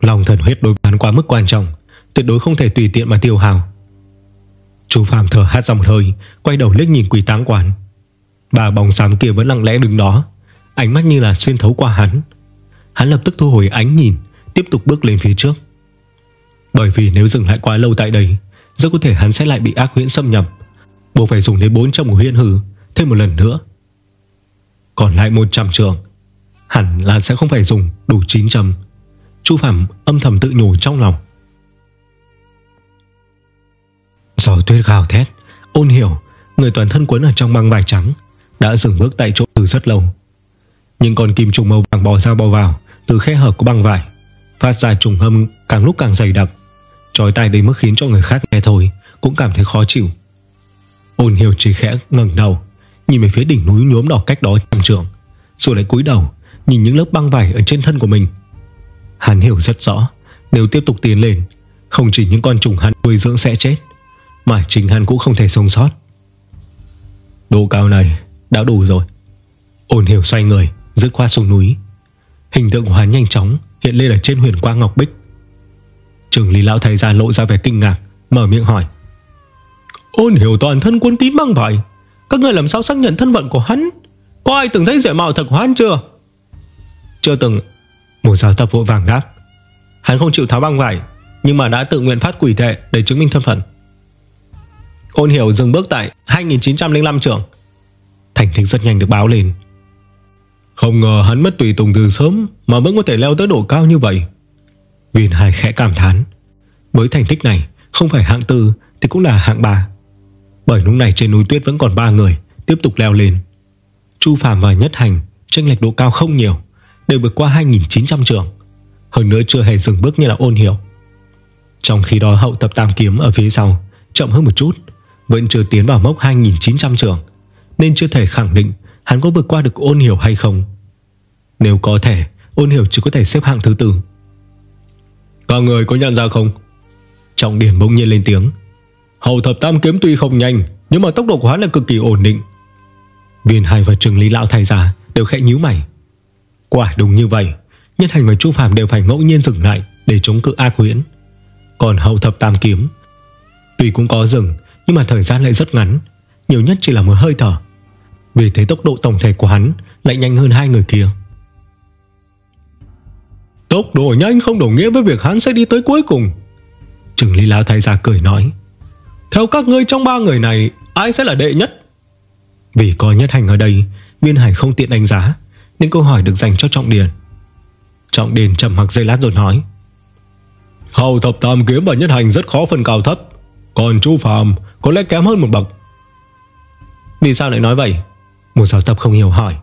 Long thần huyết đối hắn quá mức quan trọng, Tuyệt đối không thể tùy tiện mà tiêu hào. Chú Phạm thở hát dòng hơi, Quay đầu liếc nhìn quỷ táng quản Bà bóng xám kia vẫn lặng lẽ đứng đó, Ánh mắt như là xuyên thấu qua hắn. Hắn lập tức thu hồi ánh nhìn, Tiếp tục bước lên phía trước. Bởi vì nếu dừng lại quá lâu tại đây, Rất có thể hắn sẽ lại bị ác huyễn xâm nhập. Buộc phải dùng đến 400 của huyễn hư Thêm một lần nữa. Còn lại 100 trường, Hẳn là sẽ không phải dùng đủ 900 Chu Phạm âm thầm tự nhủ trong lòng. Gió tuyết gào thét, Ôn hiểu, Người toàn thân quấn ở trong băng vải trắng, Đã dừng bước tại chỗ từ rất lâu. Nhưng còn kim trùng màu vàng bò ra bò vào Từ khe hở của băng vải, Phát ra trùng hâm càng lúc càng dày đặc. Trói tay đến mức khiến cho người khác nghe thôi, Cũng cảm thấy khó chịu. Ôn hiểu chỉ khẽ ngẩng đầu, Nhìn về phía đỉnh núi nhuốm đỏ cách đó trăm trường Rồi lại cúi đầu, Nhìn những lớp băng vải ở trên thân của mình. Hắn hiểu rất rõ, Nếu tiếp tục tiến lên, Không chỉ những con trùng hắn nuôi dưỡng sẽ chết, Mà chính hắn cũng không thể sống sót. Độ cao này Đã đủ rồi. Ôn hiểu xoay người Dứt khoa xuống núi. Hình tượng của hắn nhanh chóng Hiện lên ở trên huyền quang ngọc bích. Trường lý lão thầy ra lộ ra vẻ kinh ngạc, Mở miệng hỏi. Ôn hiểu toàn thân quân tín băng vải, Các người làm sao xác nhận thân phận của hắn? Có ai từng thấy rẻ mạo thật của hắn chưa? Chưa từng. Một giáo tập vội vàng đáp. Hắn không chịu tháo băng vải, Nhưng mà đã tự nguyện phát quỷ thệ để chứng minh thân phận. Ôn hiểu dừng bước tại 2905 trường. Thành tích rất nhanh được báo lên. Không ngờ hắn mất tùy tùng từ sớm Mà vẫn có thể leo tới độ cao như vậy. Viên Hải khẽ cảm thán. Với thành tích này, Không phải hạng tư thì cũng là hạng ba. Bởi lúc này trên núi tuyết vẫn còn ba người, Tiếp tục leo lên. Chu Phạm và Nhất Hành Tranh lệch độ cao không nhiều, Đều vượt qua 2.900 trường. Hơn nữa chưa hề dừng bước như là ôn hiểu. Trong khi đó hậu tập tam kiếm ở phía sau Chậm hơn một chút, Vẫn chưa tiến vào mốc 2.900 trường, Nên chưa thể khẳng định Hắn có vượt qua được ôn hiểu hay không. Nếu có thể, Ôn hiểu chỉ có thể xếp hạng thứ tư. Các người có nhận ra không? Trọng điển bỗng nhiên lên tiếng. Hậu thập tam kiếm tuy không nhanh, Nhưng mà tốc độ của hắn là cực kỳ ổn định. Viên hành và Trừng Lý Lão thay ra Đều khẽ nhíu mày. Quả đúng như vậy, Nhân hành và Chu Phạm đều phải ngẫu nhiên dừng lại Để chống cự ác huyễn Còn hậu thập tam kiếm, Tuy cũng có dừng, Nhưng mà thời gian lại rất ngắn, Nhiều nhất chỉ là một hơi thở. Vì thế tốc độ tổng thể của hắn Lại nhanh hơn hai người kia. Tốc độ nhanh không đồng nghĩa với việc hắn sẽ đi tới cuối cùng. Trừng Lý Lão thay ra cười nói, Theo các ngươi trong ba người này, Ai sẽ là đệ nhất? Vì có nhất hành ở đây, Viên Hải không tiện đánh giá, Nên câu hỏi được dành cho Trọng Điền. Trọng Điền trầm mặc dây lát rồi nói, Hầu thập tam kiếm và nhất hành rất khó phân cao thấp, Còn Chu Phạm có lẽ kém hơn một bậc. Vì sao lại nói vậy? Một giáo tập không hiểu hỏi.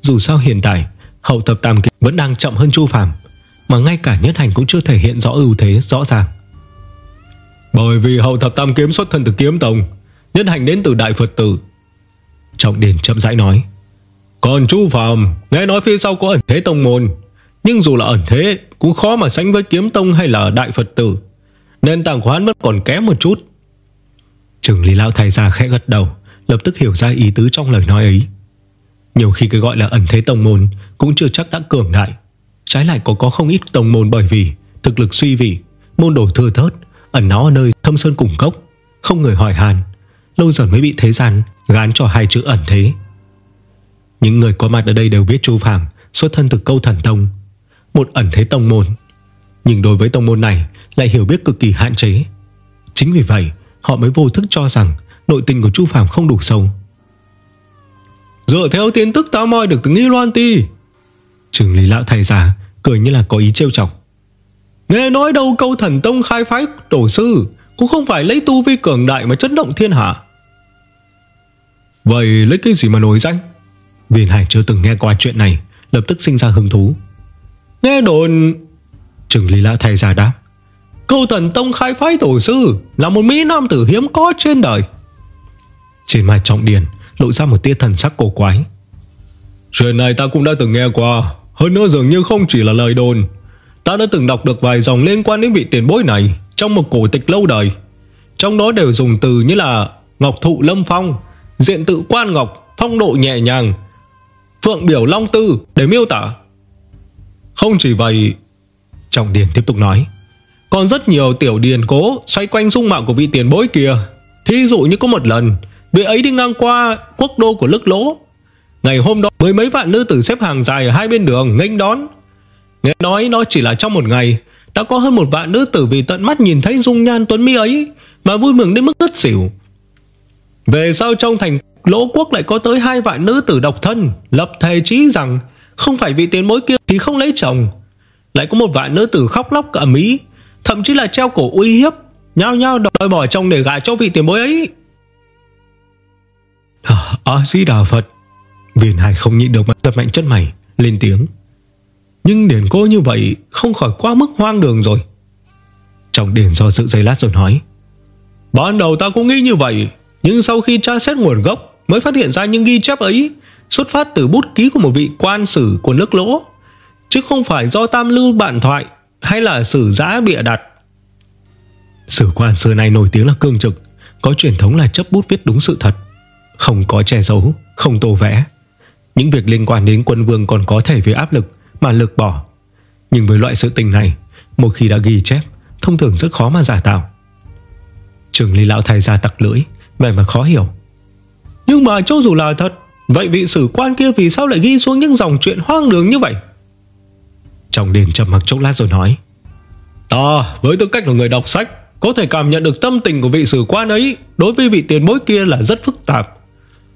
Dù sao hiện tại, Hậu thập tam kiếm vẫn đang chậm hơn Chu Phạm mà ngay cả nhất hành cũng chưa thể hiện rõ ưu thế, rõ ràng. Bởi vì hậu thập tam kiếm xuất thân từ kiếm tông, Nhất hành đến từ đại Phật tử. Trọng Điền chậm rãi nói, Còn Chu Phạm Nghe nói phía sau có ẩn thế tông môn, Nhưng dù là ẩn thế, Cũng khó mà sánh với kiếm tông hay là đại Phật tử, Nên tàng khoán vẫn còn kém một chút. Trường Lý Lão thầy ra khẽ gật đầu, Lập tức hiểu ra ý tứ trong lời nói ấy. Nhiều khi cái gọi là ẩn thế tông môn Cũng chưa chắc đã cường đại Trái lại có có không ít tông môn bởi vì, Thực lực suy vị, Môn đồ thừa thớt, Ẩn nó ở nơi thâm sơn cùng cốc, Không người hỏi hàn Lâu dần mới bị thế gian gán cho hai chữ ẩn thế. Những người có mặt ở đây đều biết Chu Phạm Xuất thân từ câu thần tông, Một ẩn thế tông môn. Nhưng đối với tông môn này Lại hiểu biết cực kỳ hạn chế. Chính vì vậy, họ mới vô thức cho rằng Nội tình của Chu Phạm không đủ sâu. Dựa theo tin tức ta moi được từ Nghi Loan Ti Trường Lý Lão thầy già Cười như là có ý trêu chọc. Nghe nói đâu câu thần tông khai phái tổ sư, Cũng không phải lấy tu vi cường đại mà chấn động thiên hạ. Vậy lấy cái gì mà nổi danh? Viên Hải chưa từng nghe qua chuyện này, Lập tức sinh ra hứng thú. Nghe đồn, Trường Lý Lão thầy già đáp, Câu thần tông khai phái tổ sư Là một mỹ nam tử hiếm có trên đời. Trên mặt trọng điền Lộ ra một tia thần sắc cổ quái. Chuyện này ta cũng đã từng nghe qua. Hơn nữa dường như không chỉ là lời đồn. Ta đã từng đọc được vài dòng liên quan đến vị tiền bối này Trong một cổ tịch lâu đời. Trong đó đều dùng từ như là Ngọc thụ lâm phong, Diện tự quan ngọc, Phong độ nhẹ nhàng, Phượng biểu long tư để miêu tả. Không chỉ vậy, Trọng điền tiếp tục nói, Còn rất nhiều tiểu điền cố Xoay quanh dung mạo của vị tiền bối kia. Thí dụ như có một lần, Vị ấy đi ngang qua quốc đô của lức lỗ Ngày hôm đó mười mấy vạn nữ tử xếp hàng dài ở hai bên đường, nghênh đón. Nghe nói nó chỉ là trong một ngày, Đã có hơn một vạn nữ tử vì tận mắt nhìn thấy dung nhan tuấn mỹ ấy Mà vui mừng đến mức ngất xỉu. Về sau trong thành lỗ quốc lại có tới hai vạn nữ tử độc thân, Lập thề chí rằng Không phải vị tiền bối kia thì không lấy chồng. Lại có một vạn nữ tử khóc lóc cả Mỹ Thậm chí là treo cổ uy hiếp, Nhao nhao đòi bỏ chồng để gả cho vị tiền bối ấy. À, A-di-đà Phật Viên Hải không nhịn được mà giật mạnh chân mày, Lên tiếng. Nhưng điển cô như vậy Không khỏi quá mức hoang đường rồi. Trong điển do sự giây lát rồi nói, Ban đầu ta cũng nghĩ như vậy, Nhưng sau khi tra xét nguồn gốc Mới phát hiện ra những ghi chép ấy Xuất phát từ bút ký của một vị quan sử của nước lỗ, Chứ không phải do tam lưu bản thoại Hay là sử giã bịa đặt. Sử quan xưa này nổi tiếng là cương trực, Có truyền thống là chấp bút viết đúng sự thật, Không có che giấu, Không tô vẽ những việc liên quan đến quân vương còn có thể với áp lực Mà lực bỏ. Nhưng với loại sự tình này, Một khi đã ghi chép, Thông thường rất khó mà giả tạo. Trường lý lão thầy ra tặc lưỡi Vậy mà khó hiểu. Nhưng mà cho dù là thật, Vậy vị sử quan kia vì sao lại ghi xuống những dòng chuyện hoang đường như vậy? Trong đền trầm mặc chốc lát rồi nói, Ta, với tư cách là người đọc sách, Có thể cảm nhận được tâm tình của vị sử quan ấy Đối với vị tiền bối kia là rất phức tạp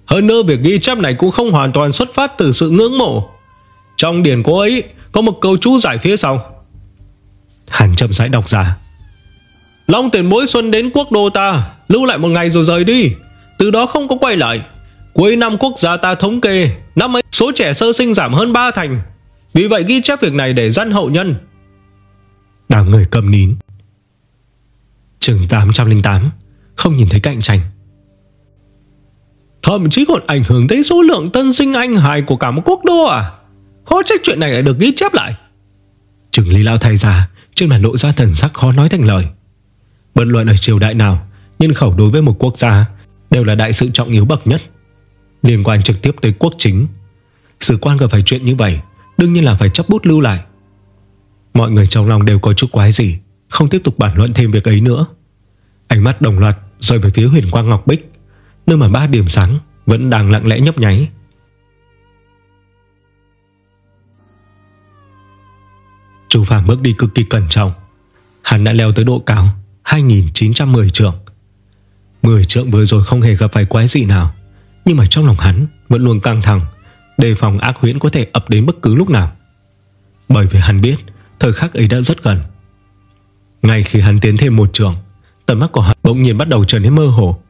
hơn nữa, việc ghi chép này cũng không hoàn toàn xuất phát từ sự ngưỡng mộ. Trong điển cố ấy, Có một câu chú giải phía sau. Hàn chậm rãi đọc ra. Long tiền bối xuân đến quốc đô ta, Lưu lại một ngày rồi rời đi. Từ đó không có quay lại. Cuối năm quốc gia ta thống kê, Năm ấy, số trẻ sơ sinh giảm hơn 3 thành. Vì vậy ghi chép việc này để dân hậu nhân. Đám người cầm nín. Trường 808 Không nhìn thấy cạnh tranh. Thậm chí còn ảnh hưởng tới số lượng tân sinh anh hài của cả một quốc đô à? Khó trách chuyện này lại được ghi chép lại. Trừng Lý Lao thay ra, Trên mặt lộ ra thần sắc khó nói thành lời. Bất luận ở triều đại nào, Nhân khẩu đối với một quốc gia Đều là đại sự trọng yếu bậc nhất. Liên quan trực tiếp tới quốc chính Sử quan gặp phải chuyện như vậy, Đương nhiên là phải chấp bút lưu lại. Mọi người trong lòng đều có chút quái gì, Không tiếp tục bản luận thêm việc ấy nữa. Ánh mắt đồng loạt rời về phía huyền quang ngọc bích. Nơi mà ba điểm sáng Vẫn đang lặng lẽ nhấp nháy. Chú Phạm bước đi cực kỳ cẩn trọng. Hắn đã leo tới độ cao 2.910 trượng. 10 trượng vừa rồi không hề gặp phải quái gì nào, Nhưng mà trong lòng hắn Vẫn luôn căng thẳng, Đề phòng ác huyễn có thể ập đến bất cứ lúc nào. Bởi vì hắn biết Thời khắc ấy đã rất gần. Ngay khi hắn tiến thêm một trường Tầm mắt của hắn bỗng nhiên bắt đầu trở nên mơ hồ.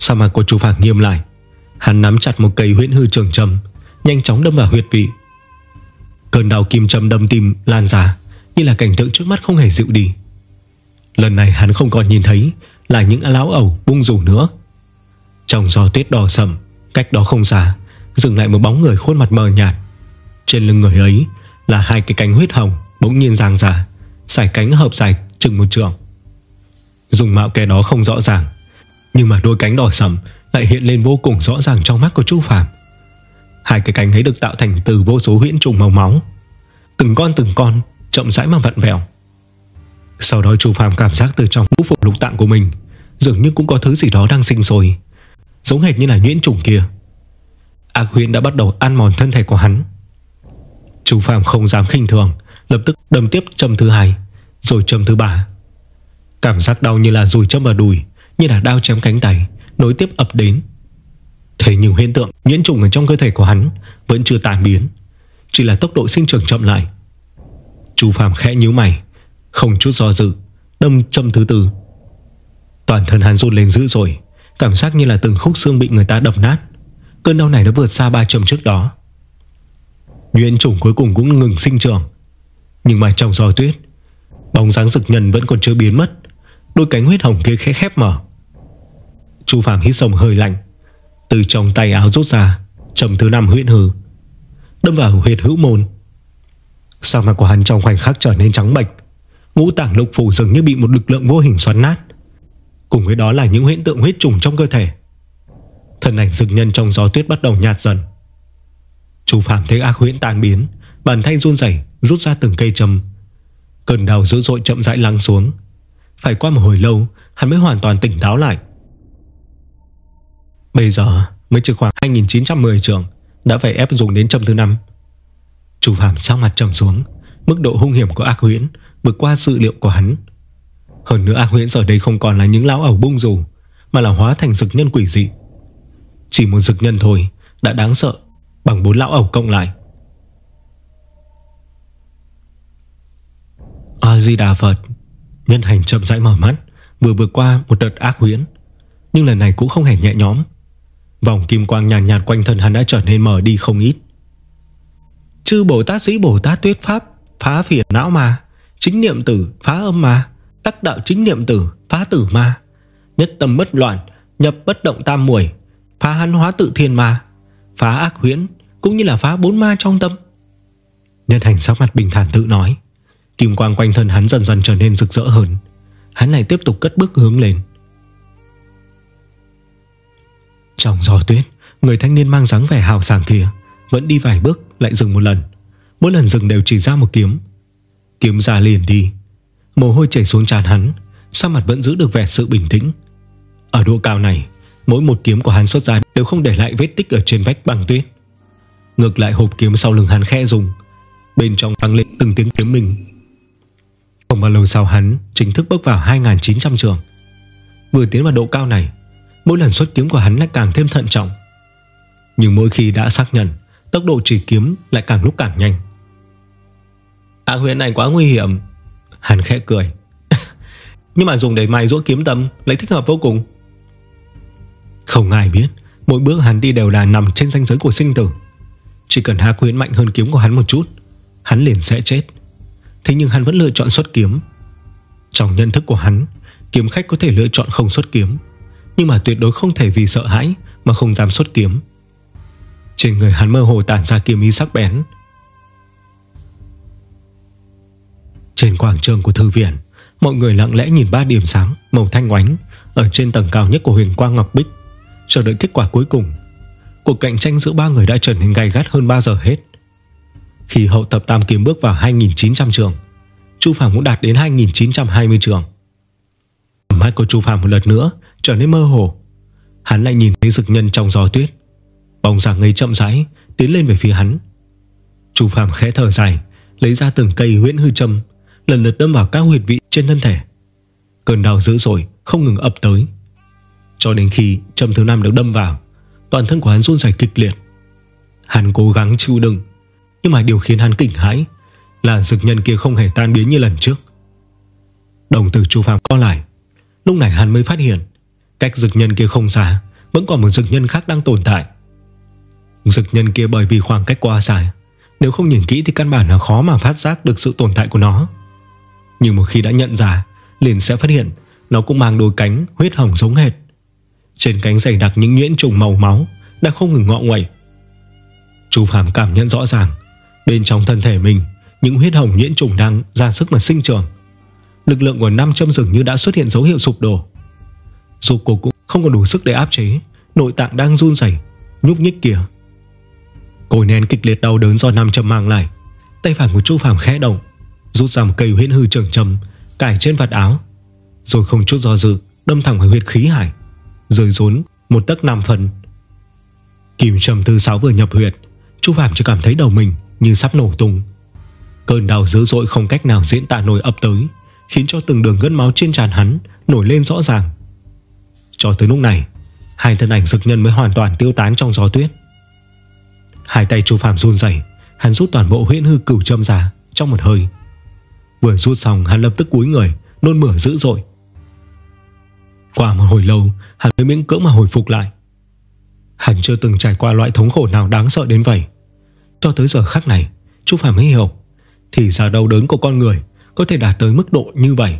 Sao mặt của chú Phảng nghiêm lại? Hắn nắm chặt một cây huyễn hư trường châm Nhanh chóng đâm vào huyệt vị. Cơn đau kim châm đâm tim lan ra, Như là cảnh tượng trước mắt không hề dịu đi. Lần này hắn không còn nhìn thấy Là những lão ẩu bung rủ nữa. Trong gió tuyết đỏ sầm Cách đó không xa, Dừng lại một bóng người khuôn mặt mờ nhạt. Trên lưng người ấy là hai cái cánh huyết hồng Bỗng nhiên giang ra, Sải cánh hợp dài chừng một trường Dùng mạo kẻ đó không rõ ràng nhưng mà đôi cánh đỏ sầm Lại hiện lên vô cùng rõ ràng trong mắt của Chu Phạm Hai cái cánh ấy được tạo thành từ vô số huyễn trùng màu máu. Từng con từng con Chậm rãi mà vặn vẹo. Sau đó Chu Phạm cảm giác từ trong ngũ phục lục tạng của mình, Dường như cũng có thứ gì đó đang sinh sôi, Giống hệt như là nhuyễn trùng kia. Ác huyễn đã bắt đầu ăn mòn thân thể của hắn. Chu Phạm không dám khinh thường, Lập tức đâm tiếp châm thứ hai, Rồi châm thứ ba. Cảm giác đau như là rùi châm vào đùi như là đao chém cánh tay, Nối tiếp ập đến. Thế nhưng hiện tượng nhiễm trùng ở trong cơ thể của hắn Vẫn chưa tan biến, Chỉ là tốc độ sinh trưởng chậm lại. Chu Phàm khẽ nhíu mày, Không chút do dự, Đâm châm thứ tư. Toàn thân hắn run lên dữ rồi Cảm giác như là từng khúc xương bị người ta đập nát. Cơn đau này đã vượt xa ba châm trước đó. Nguyên trùng cuối cùng cũng ngừng sinh trưởng, Nhưng mà trong gió tuyết, Bóng dáng rực nhân vẫn còn chưa biến mất. Đôi cánh huyết hồng kia khẽ khép mở. Chu Phạm hít sông hơi lạnh. Từ trong tay áo rút ra, Trầm thứ năm huyễn hử Đâm vào huyệt hữu môn. Sao mặt của hắn trong khoảnh khắc trở nên trắng bệch. Ngũ tảng lục phủ dường như bị một lực lượng vô hình xoắn nát. Cùng với đó là những hiện tượng huyết trùng trong cơ thể. Thần ảnh dực nhân trong gió tuyết bắt đầu nhạt dần. Chu Phạm thấy ác huyễn tan biến, Bàn tay run rẩy, rút ra từng cây châm. Cơn đau dữ dội chậm rãi lắng xuống. Phải qua một hồi lâu, Hắn mới hoàn toàn tỉnh táo lại. Bây giờ mới chỉ khoảng 2910 trường Đã phải ép dùng đến châm thứ năm. Chủ Phạm sắc mặt trầm xuống, Mức độ hung hiểm của ác huyễn vượt qua sự liệu của hắn. Hơn nữa ác huyễn giờ đây không còn là những lão ẩu bung dù Mà là hóa thành dực nhân quỷ dị. Chỉ một dực nhân thôi Đã đáng sợ Bằng bốn lão ẩu cộng lại. A-di-đà Phật, Nhân hành chậm rãi mở mắt, Vừa vượt qua một đợt ác huyễn. Nhưng lần này cũng không hề nhẹ nhõm. Vòng kim quang nhàn nhạt, nhạt quanh thân hắn đã trở nên mở đi không ít. Chư Bồ Tát Sĩ Bồ Tát Tuyết Pháp Phá phiền não ma Chính niệm tử phá âm ma Đắc đạo chính niệm tử phá tử ma Nhất tâm bất loạn Nhập bất động tam muội Phá hắn hóa tự thiên ma Phá ác huyễn Cũng như là phá bốn ma trong tâm. Nhân hành sắc mặt bình thản tự nói Kim quang quanh thân hắn dần dần trở nên rực rỡ hơn. Hắn này tiếp tục cất bước hướng lên. Trong gió tuyết. Người thanh niên mang dáng vẻ hào sảng kia Vẫn đi vài bước lại dừng một lần. Mỗi lần dừng đều chỉ ra một kiếm. Kiếm ra liền đi. Mồ hôi chảy xuống tràn hắn Sao mặt vẫn giữ được vẻ sự bình tĩnh. Ở độ cao này, Mỗi một kiếm của hắn xuất ra đều không để lại vết tích Ở trên vách băng tuyết. Ngược lại hộp kiếm sau lưng hắn khẽ dùng Bên trong vang lên từng tiếng kiếm mình. Không bao lâu sau hắn Chính thức bước vào 2.900 trường. Vừa tiến vào độ cao này Mỗi lần xuất kiếm của hắn lại càng thêm thận trọng. Nhưng mỗi khi đã xác nhận Tốc độ chỉ kiếm lại càng lúc càng nhanh. Ác huyễn này quá nguy hiểm. Hắn khẽ cười. Nhưng mà dùng để mài rũa kiếm tâm Lại thích hợp vô cùng. Không ai biết Mỗi bước hắn đi đều là nằm trên ranh giới của sinh tử. Chỉ cần Hạc huyễn mạnh hơn kiếm của hắn một chút Hắn liền sẽ chết. Thế nhưng hắn vẫn lựa chọn xuất kiếm. Trong nhận thức của hắn Kiếm khách có thể lựa chọn không xuất kiếm nhưng mà tuyệt đối không thể vì sợ hãi Mà không dám xuất kiếm. Trên người hắn mơ hồ tản ra kiếm ý sắc bén. Trên quảng trường của thư viện, Mọi người lặng lẽ nhìn ba điểm sáng Màu thanh oánh Ở trên tầng cao nhất của huyền quang ngọc bích, Chờ đợi kết quả cuối cùng. Cuộc cạnh tranh giữa ba người đã trở nên gay gắt hơn bao giờ hết. Khi hậu tập tam kiếm bước vào 2.900 trường, Chu Phạm cũng đạt đến 2.920 trường. Mắt của Chu Phạm một lần nữa Trở nên mơ hồ. Hắn lại nhìn thấy dực nhân trong gió tuyết. Bóng dáng ngây chậm rãi Tiến lên về phía hắn. Chu Phạm khẽ thở dài, Lấy ra từng cây huyễn hư châm, Lần lượt đâm vào các huyệt vị trên thân thể. Cơn đau dữ dội không ngừng ập tới. Cho đến khi châm thứ năm được đâm vào, Toàn thân của hắn run rẩy kịch liệt. Hắn cố gắng chịu đựng, Nhưng mà điều khiến hắn kinh hãi Là dực nhân kia không hề tan biến như lần trước. Đồng tử chu phàm co lại Lúc này hắn mới phát hiện, Cách dực nhân kia không xa, Vẫn còn một dực nhân khác đang tồn tại. Dực nhân kia bởi vì khoảng cách quá dài Nếu không nhìn kỹ thì căn bản là khó mà phát giác được sự tồn tại của nó. Nhưng một khi đã nhận ra, liền sẽ phát hiện Nó cũng mang đôi cánh huyết hồng giống hệt. Trên cánh dày đặc những nhuyễn trùng màu máu Đã không ngừng ngọ nguậy. Chú Phạm cảm nhận rõ ràng, Bên trong thân thể mình, Những huyết hồng nhuyễn trùng đang ra sức mà sinh trưởng. Lực lượng của nam châm dường như đã xuất hiện dấu hiệu sụp đổ. Dù cô cũng không có đủ sức để áp chế, Nội tạng đang run rẩy, Nhúc nhích kìa. Cô nén kịch liệt đau đớn do nam châm mang lại. Tay phải của chu Phạm khẽ động, Rút ra một cây huyễn hư trường trầm Cải trên vạt áo. Rồi không chút do dự, Đâm thẳng vào huyệt khí hải, Rơi rốn một tấc năm phần. Kim trầm thứ sáu vừa nhập huyệt, chu Phạm chỉ cảm thấy đầu mình như sắp nổ tung. Cơn đau dữ dội không cách nào diễn tả nổi ập tới. Khiến cho từng đường gân máu trên tràn hắn Nổi lên rõ ràng. Cho tới lúc này Hai thân ảnh dực nhân mới hoàn toàn tiêu tán trong gió tuyết. Hai tay Chu Phạm run rẩy, Hắn rút toàn bộ huyễn hư cửu châm ra Trong một hơi. Vừa rút xong hắn lập tức cúi người Nôn mửa dữ dội. Qua một hồi lâu Hắn mới miễn cưỡng mà hồi phục lại. Hắn chưa từng trải qua loại thống khổ nào đáng sợ đến vậy. Cho tới giờ khắc này Chu Phạm mới hiểu Thì ra đau đớn của con người có thể đạt tới mức độ như vậy.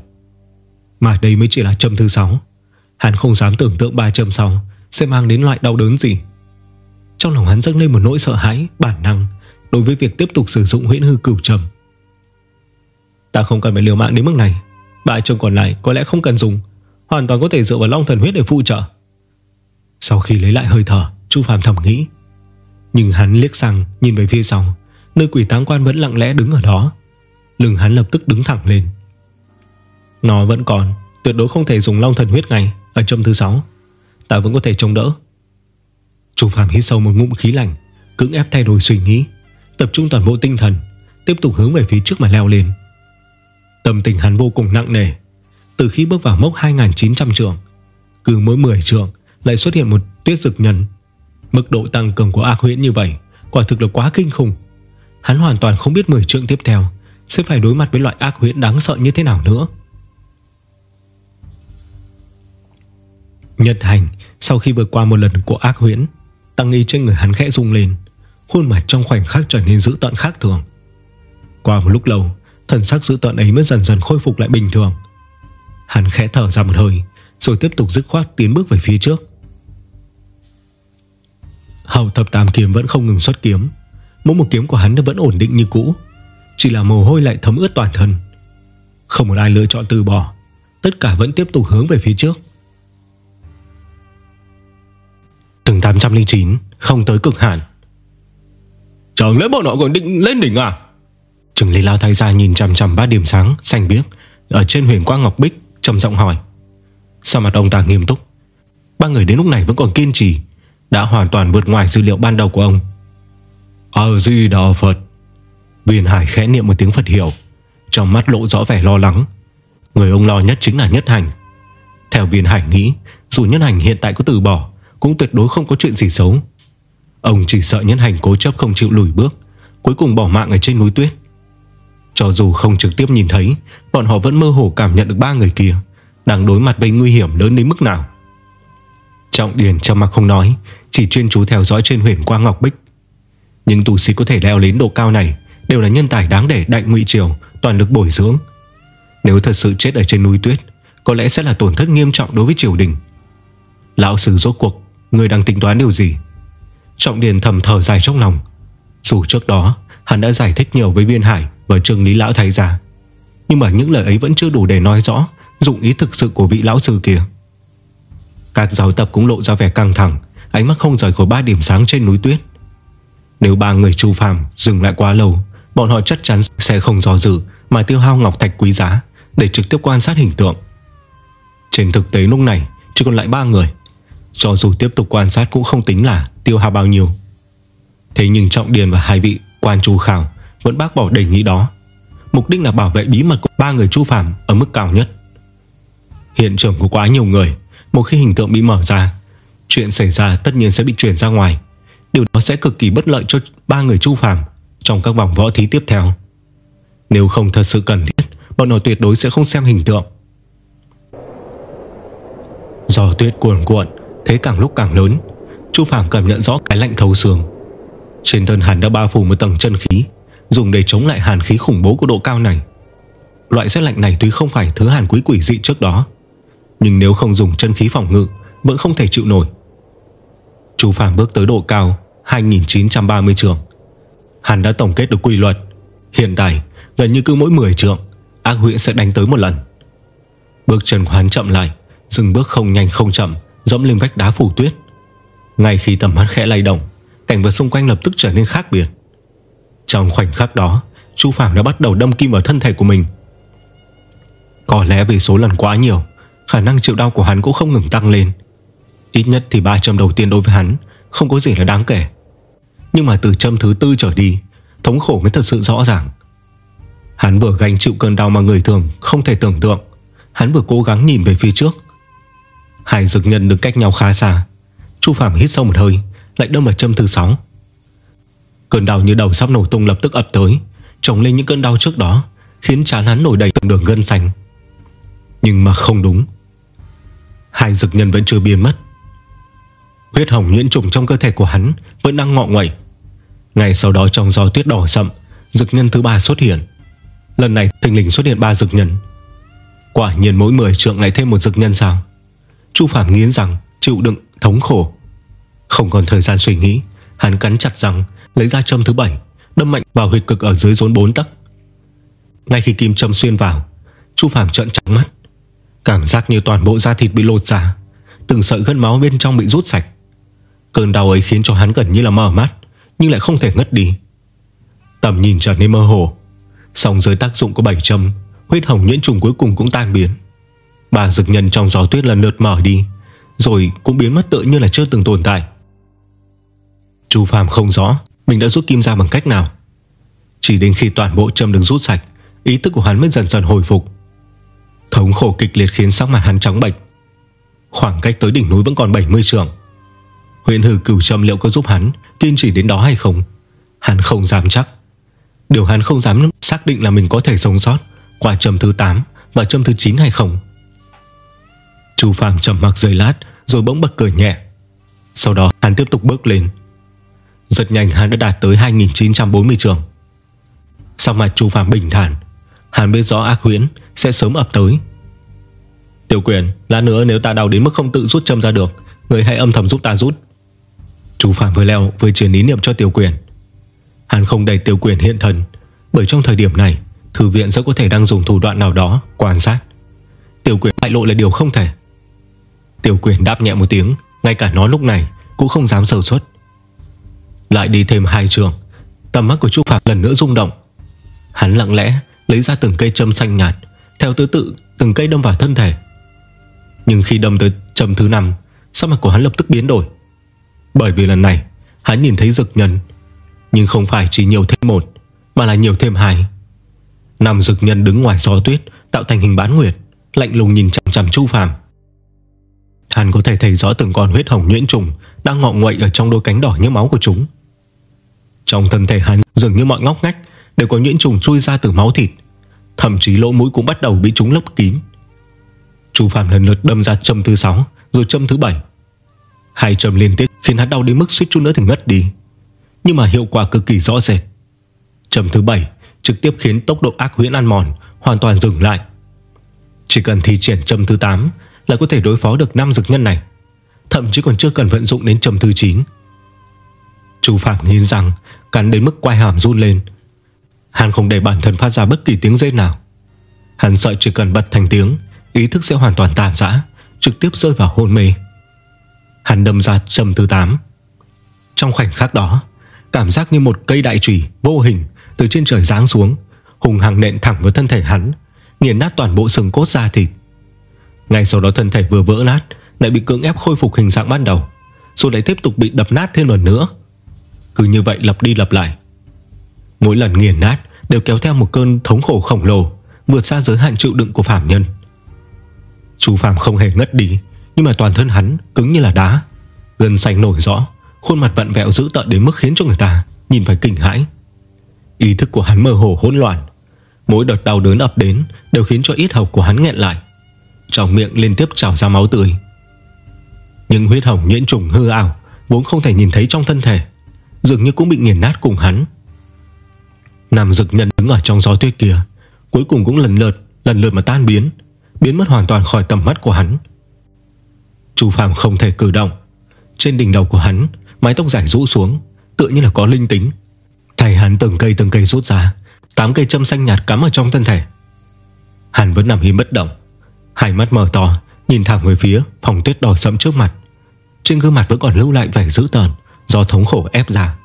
Mà đây mới chỉ là châm thứ 6 Hắn không dám tưởng tượng ba châm sau Sẽ mang đến loại đau đớn gì. Trong lòng hắn dâng lên một nỗi sợ hãi, Bản năng Đối với việc tiếp tục sử dụng huyễn hư cửu trầm. Ta không cần phải liều mạng đến mức này. Ba châm còn lại có lẽ không cần dùng. Hoàn toàn có thể dựa vào long thần huyết để phụ trợ. Sau khi lấy lại hơi thở, Chu Phạm thầm nghĩ. Nhưng hắn liếc sang nhìn về phía sau, Nơi quỷ táng quan vẫn lặng lẽ đứng ở đó. Lưng hắn lập tức đứng thẳng lên. Nó vẫn còn, Tuyệt đối không thể dùng long thần huyết ngay Ở châm thứ 6 Ta vẫn có thể chống đỡ. Chu Phạm hít sâu một ngụm khí lạnh, Cưỡng ép thay đổi suy nghĩ, Tập trung toàn bộ tinh thần, Tiếp tục hướng về phía trước mà leo lên. Tâm tình hắn vô cùng nặng nề. Từ khi bước vào mốc 2.900 trường Cứ mỗi 10 trường Lại xuất hiện một tuyết dực nhân Mức độ tăng cường của ác huyễn như vậy, Quả thực là quá kinh khủng. Hắn hoàn toàn không biết 10 trường tiếp theo. Sẽ phải đối mặt với loại ác huyễn đáng sợ như thế nào nữa? Nhật hành, Sau khi vượt qua một lần của ác huyễn, Tăng y trên người hắn khẽ rung lên. Khuôn mặt trong khoảnh khắc trở nên dữ tợn khác thường. Qua một lúc lâu, Thần sắc dữ tợn ấy mới dần dần khôi phục lại bình thường. Hắn khẽ thở ra một hơi, Rồi tiếp tục dứt khoát tiến bước về phía trước. Hầu thập tam kiếm vẫn không ngừng xuất kiếm. Mỗi một kiếm của hắn vẫn ổn định như cũ. Chỉ là mồ hôi lại thấm ướt toàn thân. Không một ai lựa chọn từ bỏ. Tất cả vẫn tiếp tục hướng về phía trước. Từng 809 Không tới cực hạn. Chẳng lẽ bọn họ còn định lên đỉnh à? Trừng Lý Lao thay ra nhìn chằm chằm ba điểm sáng, Xanh biếc, Ở trên huyền quang ngọc bích, trầm giọng hỏi. Sao mặt ông ta nghiêm túc? Ba người đến lúc này vẫn còn kiên trì, Đã hoàn toàn vượt ngoài dữ liệu ban đầu của ông. Ở di đà Phật. Viên Hải khẽ niệm một tiếng Phật hiệu, Trong mắt lộ rõ vẻ lo lắng. Người ông lo nhất chính là Nhất Hành. Theo Viên Hải nghĩ Dù Nhất Hành hiện tại có từ bỏ Cũng tuyệt đối không có chuyện gì xấu. Ông chỉ sợ Nhất Hành cố chấp không chịu lùi bước Cuối cùng bỏ mạng ở trên núi tuyết. Cho dù không trực tiếp nhìn thấy Bọn họ vẫn mơ hồ cảm nhận được ba người kia Đang đối mặt với nguy hiểm lớn đến mức nào. Trọng Điền trong mặt không nói Chỉ chuyên chú theo dõi trên huyền quang ngọc bích. Nhưng tù sĩ có thể leo đến độ cao này Đều là nhân tài đáng để đại ngụy triều Toàn lực bồi dưỡng. Nếu thật sự chết ở trên núi tuyết Có lẽ sẽ là tổn thất nghiêm trọng đối với triều đình. Lão sư rốt cuộc Người đang tính toán điều gì? Trọng Điền thầm thở dài trong lòng. Dù trước đó hắn đã giải thích nhiều với Viên Hải và Trương Lý Lão Thái gia, Nhưng mà những lời ấy vẫn chưa đủ để nói rõ Dụng ý thực sự của vị lão sư kia. Các giáo tập cũng lộ ra vẻ căng thẳng Ánh mắt không rời khỏi ba điểm sáng trên núi tuyết. Nếu ba người chu phàm Dừng lại quá lâu Bọn họ chắc chắn sẽ không do dự Mà tiêu hao ngọc thạch quý giá Để trực tiếp quan sát hình tượng. Trên thực tế lúc này, chỉ còn lại ba người. Cho dù tiếp tục quan sát cũng không tính là Tiêu hao bao nhiêu. Thế nhưng Trọng Điền và hai vị quan chu khảo vẫn bác bỏ đề nghị đó. Mục đích là bảo vệ bí mật của ba người Chu Phàm Ở mức cao nhất. Hiện trường có quá nhiều người. Một khi hình tượng bị mở ra, Chuyện xảy ra tất nhiên sẽ bị truyền ra ngoài. Điều đó sẽ cực kỳ bất lợi cho ba người Chu Phàm. Trong các vòng võ thí tiếp theo. Nếu không thật sự cần thiết, Bọn họ tuyệt đối sẽ không xem hình tượng. Giò tuyết cuồn cuộn, Thế càng lúc càng lớn, Chu Phạm cảm nhận rõ cái lạnh thấu xương. Trên thân hắn đã bao phủ một tầng chân khí, Dùng để chống lại hàn khí khủng bố của độ cao này. Loại rét lạnh này tuy không phải thứ hàn quý quỷ dị trước đó, Nhưng nếu không dùng chân khí phòng ngự, Vẫn không thể chịu nổi. Chu Phạm bước tới độ cao 2930 trường. Hắn đã tổng kết được quy luật. Hiện tại gần như cứ mỗi 10 trượng, Ác huyễn sẽ đánh tới một lần. Bước chân của hắn chậm lại, Dừng bước không nhanh không chậm, Dẫm lên vách đá phủ tuyết. Ngay khi tầm mắt khẽ lay động, Cảnh vật xung quanh lập tức trở nên khác biệt. Trong khoảnh khắc đó, Chu Phạm đã bắt đầu đâm kim vào thân thể của mình. Có lẽ vì số lần quá nhiều, Khả năng chịu đau của hắn cũng không ngừng tăng lên. Ít nhất thì ba châm đầu tiên đối với hắn Không có gì là đáng kể. Nhưng mà từ châm thứ tư trở đi, Thống khổ mới thật sự rõ ràng. Hắn vừa gánh chịu cơn đau mà người thường Không thể tưởng tượng. Hắn vừa cố gắng nhìn về phía trước. Hai dược nhân đứng cách nhau khá xa. Chu Phạm hít sâu một hơi, Lại đâm vào châm thứ sáu. Cơn đau như đầu sắp nổ tung lập tức ập tới, Trồng lên những cơn đau trước đó, Khiến chán hắn nổi đầy từng đường gân xanh. Nhưng mà không đúng. Hai dực nhân vẫn chưa biến mất. Huyết hồng nhuyễn trùng trong cơ thể của hắn Vẫn đang ngọ nguậy. Ngày sau đó trong gió tuyết đỏ sậm Dực nhân thứ ba xuất hiện. Lần này tình lình xuất hiện ba dực nhân. Quả nhiên mỗi 10 trượng lại thêm một dực nhân sao? Chu Phạm nghiến rằng Chịu đựng, thống khổ. Không còn thời gian suy nghĩ, Hắn cắn chặt răng, Lấy ra châm thứ bảy, Đâm mạnh vào huyệt cực ở dưới rốn bốn tấc. Ngay khi kim châm xuyên vào, Chu Phạm trợn trắng mắt. Cảm giác như toàn bộ da thịt bị lột ra, Từng sợi gân máu bên trong bị rút sạch. Cơn đau ấy khiến cho hắn gần như là mở mắt, Nhưng lại không thể ngất đi. Tầm nhìn trở nên mơ hồ Xong dưới tác dụng của bảy châm, Huyết hồng nhuyễn trùng cuối cùng cũng tan biến. Bà dực nhân trong gió tuyết lần lượt mở đi, Rồi cũng biến mất tự như là chưa từng tồn tại. Chu Phạm không rõ Mình đã rút kim ra bằng cách nào. Chỉ đến khi toàn bộ châm được rút sạch, Ý thức của hắn mới dần dần hồi phục. Thống khổ kịch liệt khiến sắc mặt hắn trắng bệch. Khoảng cách tới đỉnh núi vẫn còn 70 trường Huyền hử cửu châm liệu có giúp hắn Kiên trì đến đó hay không? Hắn không dám chắc. Điều hắn không dám xác định là mình có thể sống sót Qua châm thứ 8 và châm thứ 9 hay không. Chu Phạm trầm mặc giây lát, Rồi bỗng bật cười nhẹ. Sau đó, hắn tiếp tục bước lên. Rất nhanh, hắn đã đạt tới 2940 trường. Sau mặt Chu Phạm bình thản. Hắn biết rõ ác huyễn Sẽ sớm ập tới. Tiểu quyền, Lát nữa nếu ta đau đến mức không tự rút châm ra được, Người hãy âm thầm giúp ta rút. Chú Phạm vừa leo vừa truyền ý niệm cho tiểu quyền. Hắn không đẩy tiểu quyền hiện thần Bởi trong thời điểm này, Thư viện rất có thể đang dùng thủ đoạn nào đó Quan sát. Tiểu quyền bại lộ là điều không thể. Tiểu quyền đáp nhẹ một tiếng, Ngay cả nó lúc này cũng không dám sầu suất. Lại đi thêm hai trường, Tầm mắt của Chú Phạm lần nữa rung động. Hắn lặng lẽ lấy ra từng cây châm xanh nhạt, Theo thứ tự từng cây đâm vào thân thể. Nhưng khi đâm tới châm thứ năm, Sắc mặt của hắn lập tức biến đổi. Bởi vì lần này, Hắn nhìn thấy dực nhân. Nhưng không phải chỉ nhiều thêm một, Mà là nhiều thêm hai. Năm dực nhân đứng ngoài gió tuyết, Tạo thành hình bán nguyệt, Lạnh lùng nhìn chằm chằm Chu Phàm. Hắn có thể thấy rõ từng con huyết hồng nhuyễn trùng Đang ngọ nguậy ở trong đôi cánh đỏ như máu của chúng. Trong thân thể hắn, Dường như mọi ngóc ngách Đều có nhuyễn trùng chui ra từ máu thịt. Thậm chí lỗ mũi cũng bắt đầu bị chúng lấp kín. Chu phàm lần lượt đâm ra châm thứ 6 Rồi châm thứ 7 Hai châm liên tiếp khiến hắn đau đến mức suýt chút nữa thì ngất đi. Nhưng mà hiệu quả cực kỳ rõ rệt. Châm thứ bảy Trực tiếp khiến tốc độ ác huyễn ăn mòn Hoàn toàn dừng lại. Chỉ cần thi triển châm thứ 8 Là có thể đối phó được năm dực nhân này. Thậm chí còn chưa cần vận dụng đến châm thứ 9 Chu Phạm nghiến rằng Cắn đến mức quai hàm run lên. Hắn không để bản thân phát ra bất kỳ tiếng rên nào. Hắn sợ chỉ cần bật thành tiếng, Ý thức sẽ hoàn toàn tàn rã, Trực tiếp rơi vào hôn mê. Hắn đâm ra châm thứ 8 Trong khoảnh khắc đó, Cảm giác như một cây đại trùy vô hình Từ trên trời giáng xuống, Hùng hằng nện thẳng vào thân thể hắn, Nghiền nát toàn bộ xương cốt da thịt. Ngay sau đó thân thể vừa vỡ nát, Lại bị cưỡng ép khôi phục hình dạng ban đầu, Rồi lại tiếp tục bị đập nát thêm lần nữa. Cứ như vậy lặp đi lặp lại. Mỗi lần nghiền nát Đều kéo theo một cơn thống khổ khổng lồ Vượt xa giới hạn chịu đựng của phạm nhân. Chú Phạm không hề ngất đi. Nhưng mà toàn thân hắn cứng như là đá. Gân xanh nổi rõ, Khuôn mặt vặn vẹo dữ tợn đến mức khiến cho người ta Nhìn phải kinh hãi. Ý thức của hắn mơ hồ hỗn loạn. Mỗi đợt đau đớn ập đến Đều khiến cho ít hầu của hắn nghẹn lại. Trong miệng liên tiếp trào ra máu tươi. Những huyết hồng nhuyễn trùng hư ảo Vốn không thể nhìn thấy trong thân thể, Dường như cũng bị nghiền nát cùng hắn. Nam dực nhân đứng ở trong gió tuyết kia, Cuối cùng cũng lần lượt Lần lượt mà tan biến Biến mất hoàn toàn khỏi tầm mắt của hắn. Chu Phạm không thể cử động. Trên đỉnh đầu của hắn, Mái tóc dài rũ xuống, Tựa như là có linh tính. Thầy hắn từng cây từng cây rút ra, Tám cây châm xanh nhạt cắm ở trong thân thể. Hắn vẫn nằm im bất động. Hai mắt mở to, Nhìn thẳng về phía phòng tuyết đỏ sẫm trước mặt. Trên gương mặt vẫn còn lưu lại vẻ dữ tợn, Do thống khổ ép ra.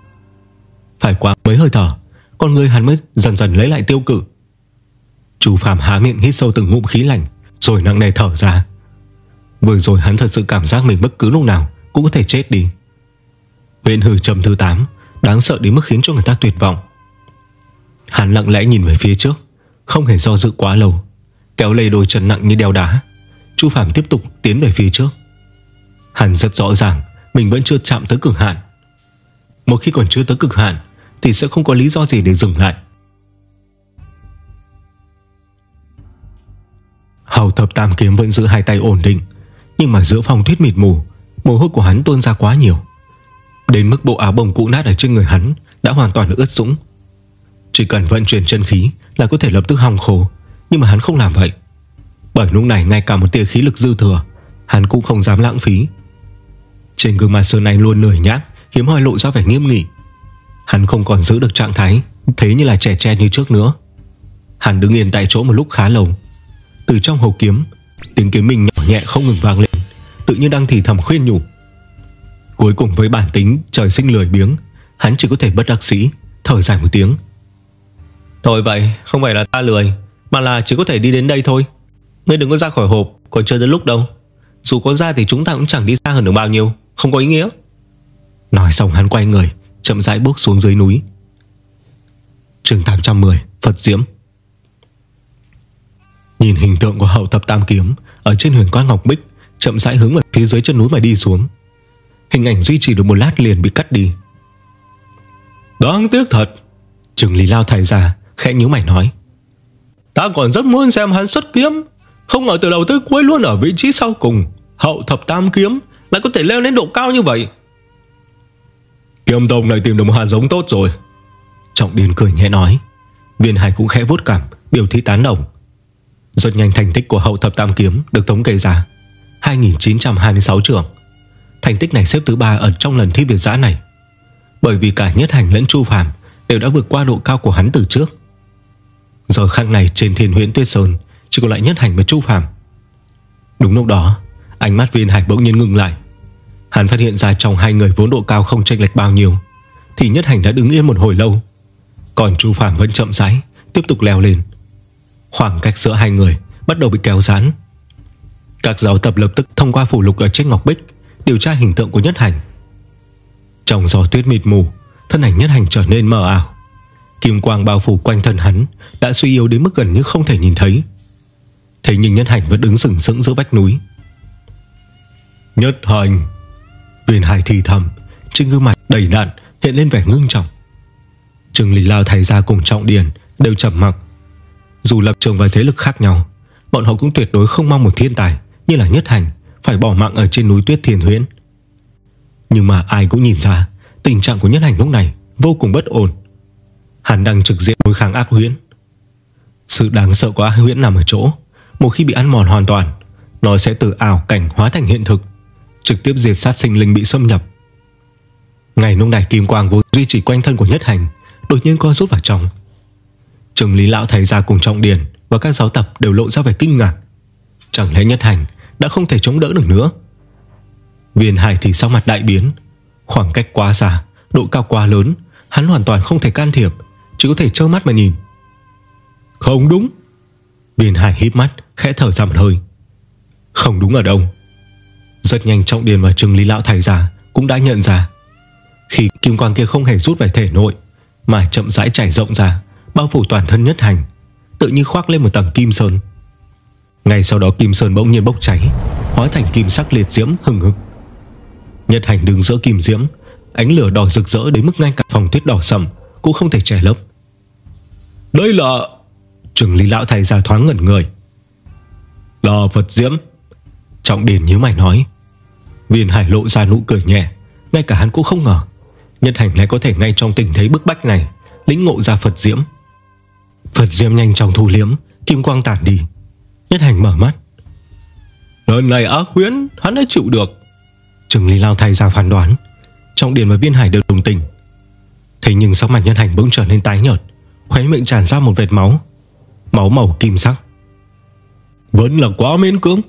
Phải qua mấy hơi thở, Con người hắn mới dần dần lấy lại tiêu cự. Chú Phạm há miệng hít sâu từng ngụm khí lạnh, Rồi nặng nề thở ra. Vừa rồi hắn thật sự cảm giác mình bất cứ lúc nào Cũng có thể chết đi. Huyện hử trầm thứ 8 Đáng sợ đến mức khiến cho người ta tuyệt vọng. Hắn lặng lẽ nhìn về phía trước, Không hề do dự quá lâu, Kéo lê đôi chân nặng như đeo đá. Chu Phạm tiếp tục tiến về phía trước. Hắn rất rõ ràng, Mình vẫn chưa chạm tới cực hạn. Một khi còn chưa tới cực hạn, Thì sẽ không có lý do gì để dừng lại. Hầu thập tam kiếm vẫn giữ hai tay ổn định nhưng mà giữa phòng tuyết mịt mù, Mồ hôi của hắn tuôn ra quá nhiều. Đến mức bộ áo bông cũ nát ở trên người hắn Đã hoàn toàn ướt sũng. Chỉ cần vận chuyển chân khí Là có thể lập tức hòng khổ, Nhưng mà hắn không làm vậy. Bởi lúc này ngay cả một tia khí lực dư thừa, Hắn cũng không dám lãng phí. Trên gương mặt Sơn này luôn lười nhác, Hiếm hoi lộ ra vẻ nghiêm nghị. Hắn không còn giữ được trạng thái Thế như là trẻ tre như trước nữa. Hắn đứng yên tại chỗ một lúc khá lâu. Từ trong hộp kiếm, Tiếng kiếm mình nhỏ nhẹ không ngừng vang lên. Tự như đang thì thầm khuyên nhủ. Cuối cùng với bản tính trời sinh lười biếng Hắn chỉ có thể bất đắc sĩ Thở dài một tiếng. Thôi vậy không phải là ta lười Mà là chỉ có thể đi đến đây thôi. Ngươi đừng có ra khỏi hộp Còn chưa đến lúc đâu. Dù có ra thì chúng ta cũng chẳng đi xa hơn được bao nhiêu Không có ý nghĩa. Nói xong hắn quay người Chậm rãi bước xuống dưới núi. Trường 810 Phật Diễm. Nhìn hình tượng của hậu thập tam kiếm Ở trên huyền quan ngọc bích Chậm rãi hướng vào phía dưới chân núi mà đi xuống. Hình ảnh duy trì được một lát liền bị cắt đi. Đáng tiếc thật Trừng Lý Lao thải ra, Khẽ nhíu mày nói. Ta còn rất muốn xem hắn xuất kiếm, Không ngờ từ đầu tới cuối luôn ở vị trí sau cùng, Hậu thập tam kiếm, Lại có thể leo lên độ cao như vậy. Kiếm Tông này tìm được một hạt giống tốt rồi. Trọng Điền cười nhẹ nói. Viên Hải cũng khẽ vuốt cảm Biểu thị tán đồng. Rất nhanh thành tích của hậu thập tam kiếm Được thống kê ra. 2.926 trường. Thành tích này xếp thứ ba ở trong lần thi Việt giã này. Bởi vì cả Nhất Hành lẫn Chu Phàm Đều đã vượt qua độ cao của hắn từ trước. Giờ khắc này trên thiên huyễn tuyết sơn, Chỉ còn lại Nhất Hành và Chu Phàm. Đúng lúc đó, Ánh mắt viên hải bỗng nhiên ngừng lại. Hắn phát hiện ra trong hai người vốn độ cao không chênh lệch bao nhiêu, Thì Nhất Hành đã đứng yên một hồi lâu. Còn Chu Phàm vẫn chậm rãi, Tiếp tục leo lên. Khoảng cách giữa hai người bắt đầu bị kéo dán các giáo tập lập tức thông qua phủ lục ở trên ngọc bích, Điều tra hình tượng của Nhất Hành. Trong gió tuyết mịt mù, Thân ảnh Nhất Hành trở nên mờ ảo. Kim quang bao phủ quanh thân hắn Đã suy yếu đến mức gần như không thể nhìn thấy. Thế nhưng Nhất Hành vẫn đứng sừng sững giữa vách núi. Nhất Hành! Viên Hải thì thầm, Trên gương mặt đầy đạn hiện lên vẻ ngưng trọng. Trừng Lý Lao thầy ra cùng Trọng Điền Đều trầm mặc. Dù lập trường và thế lực khác nhau, Bọn họ cũng tuyệt đối không mong một thiên tài. Như là Nhất Hành, phải bỏ mạng ở trên núi tuyết thiền huyễn. Nhưng mà ai cũng nhìn ra, Tình trạng của Nhất Hành lúc này Vô cùng bất ổn. Hắn đang trực diện đối kháng ác huyễn. Sự đáng sợ của ác huyễn nằm ở chỗ, Một khi bị ăn mòn hoàn toàn, Nó sẽ từ ảo cảnh hóa thành hiện thực, Trực tiếp diệt sát sinh linh bị xâm nhập. Ngày lúc này kim quang vô duy trì quanh thân của Nhất Hành, Đột nhiên co rút vào trong. Trường Lý Lão thấy ra cùng Trọng Điền Và các giáo tập đều lộ ra vẻ kinh ngạc. Chẳng lẽ Nhất Hành đã không thể chống đỡ được nữa. Viên hải thì sau mặt đại biến. Khoảng cách quá xa, Độ cao quá lớn, Hắn hoàn toàn không thể can thiệp, Chỉ có thể trơ mắt mà nhìn. Không đúng. Viên hải híp mắt, khẽ thở ra một hơi. Không đúng ở đâu. Rất nhanh trọng điền và trừng lý lão thầy già Cũng đã nhận ra. Khi kim quang kia không hề rút về thể nội, Mà chậm rãi trải rộng ra, Bao phủ toàn thân nhất hành, Tự như khoác lên một tầng kim sơn ngay sau đó kim sơn bỗng nhiên bốc cháy, Hóa thành kim sắc liệt diễm hừng hực. Nhật hành đứng giữa kim diễm, Ánh lửa đỏ rực rỡ đến mức ngay cả phòng tuyết đỏ sầm Cũng không thể che lấp. Đây là Trường lý lão thầy ra thoáng ngẩn người. Là Phật diễm. Trọng điền như mày nói. Viên hải lộ ra nụ cười nhẹ, Ngay cả hắn cũng không ngờ Nhật hành lại có thể ngay trong tình thế bức bách này, Lĩnh ngộ ra Phật diễm. Phật diễm nhanh chóng thu liếm Kim quang tản đi. Nhất hành mở mắt. Lần này ác huyễn hắn đã chịu được. Trừng Lý Lao thay ra phán đoán. Trong điền và Viên hải đều đồng tình. Thế nhưng sắc mặt nhân hành bỗng trở nên tái nhợt, Khóe miệng tràn ra một vệt máu. Máu màu kim sắc. Vẫn là quá miễn cưỡng.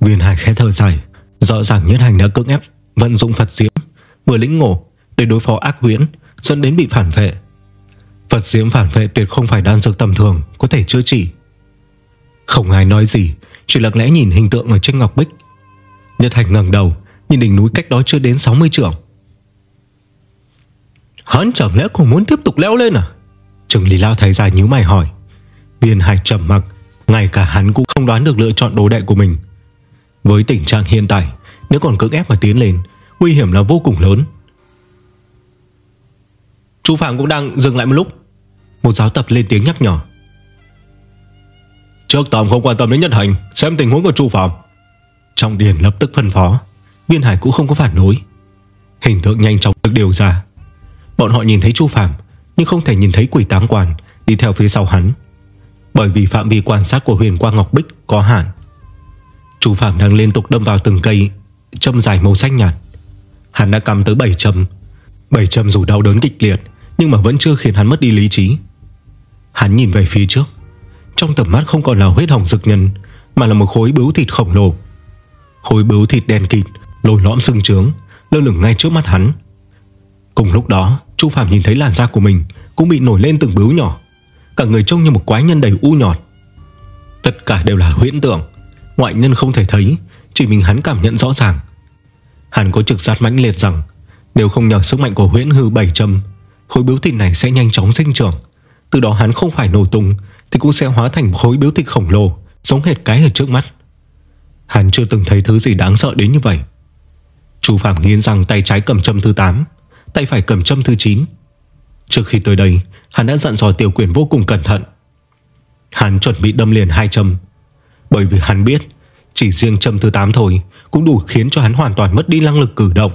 Viên hải khẽ thở dài. Rõ ràng nhân hành đã cưỡng ép Vận dụng Phật diễm, Vừa lĩnh ngộ để đối phó ác huyễn Dẫn đến bị phản vệ. Phật diễm phản vệ tuyệt không phải đan dược tầm thường Có thể chữa trị không ai nói gì, Chỉ lặng lẽ nhìn hình tượng ở trên ngọc bích. Nhật Hành ngẩng đầu, Nhìn đỉnh núi cách đó chưa đến 60 trượng. Hắn chẳng lẽ còn muốn tiếp tục leo lên à? Trừng Lý Lao thấy dài nhíu mày hỏi. Viên Hải trầm mặc, Ngay cả hắn cũng không đoán được lựa chọn đồ đệ của mình. Với tình trạng hiện tại, Nếu còn cưỡng ép mà tiến lên, Nguy hiểm là vô cùng lớn. Chú Phạm cũng đang dừng lại một lúc. Một giáo tập lên tiếng nhắc nhở. Trước tạm không quan tâm đến nhất hành, Xem tình huống của Chu Phạm. Trong Điền lập tức phân phó, biên Hải cũng không có phản đối. Hình tượng nhanh chóng được điều ra. Bọn họ nhìn thấy Chu Phạm, Nhưng không thể nhìn thấy quỷ táng quan, Đi theo phía sau hắn. Bởi vì phạm vi quan sát của huyền quang ngọc bích có hạn. Chu Phạm đang liên tục đâm vào từng cây, Châm dài màu xanh nhạt. Hắn đã cầm tới 7 châm. 7 châm dù đau đớn kịch liệt, Nhưng mà vẫn chưa khiến hắn mất đi lý trí. Hắn nhìn về phía trước. Trong tầm mắt không còn là huyết hồng rực nhân, Mà là một khối bướu thịt khổng lồ. Khối bướu thịt đen kịt, Lồi lõm sưng trướng, Lơ lửng ngay trước mắt hắn. Cùng lúc đó, Chu Phạm nhìn thấy làn da của mình Cũng bị nổi lên từng bướu nhỏ. Cả người trông như một quái nhân đầy u nhọt. Tất cả đều là huyễn tưởng. Ngoại nhân không thể thấy, Chỉ mình hắn cảm nhận rõ ràng. Hắn có trực giác mãnh liệt rằng, Nếu không nhờ sức mạnh của huyễn hư bảy châm, Khối bướu thịt này sẽ nhanh chóng sinh trưởng. Từ đó hắn không phải nổ tung thì cũng sẽ hóa thành khối biếu tịch khổng lồ, Giống hệt cái ở trước mắt. Hắn chưa từng thấy thứ gì đáng sợ đến như vậy. Chu Phạm nghiến rằng tay trái cầm châm thứ 8 Tay phải cầm châm thứ 9 Trước khi tới đây, Hắn đã dặn dò tiểu quyền vô cùng cẩn thận. Hắn chuẩn bị đâm liền hai châm, Bởi vì hắn biết Chỉ riêng châm thứ 8 thôi Cũng đủ khiến cho hắn hoàn toàn mất đi năng lực cử động.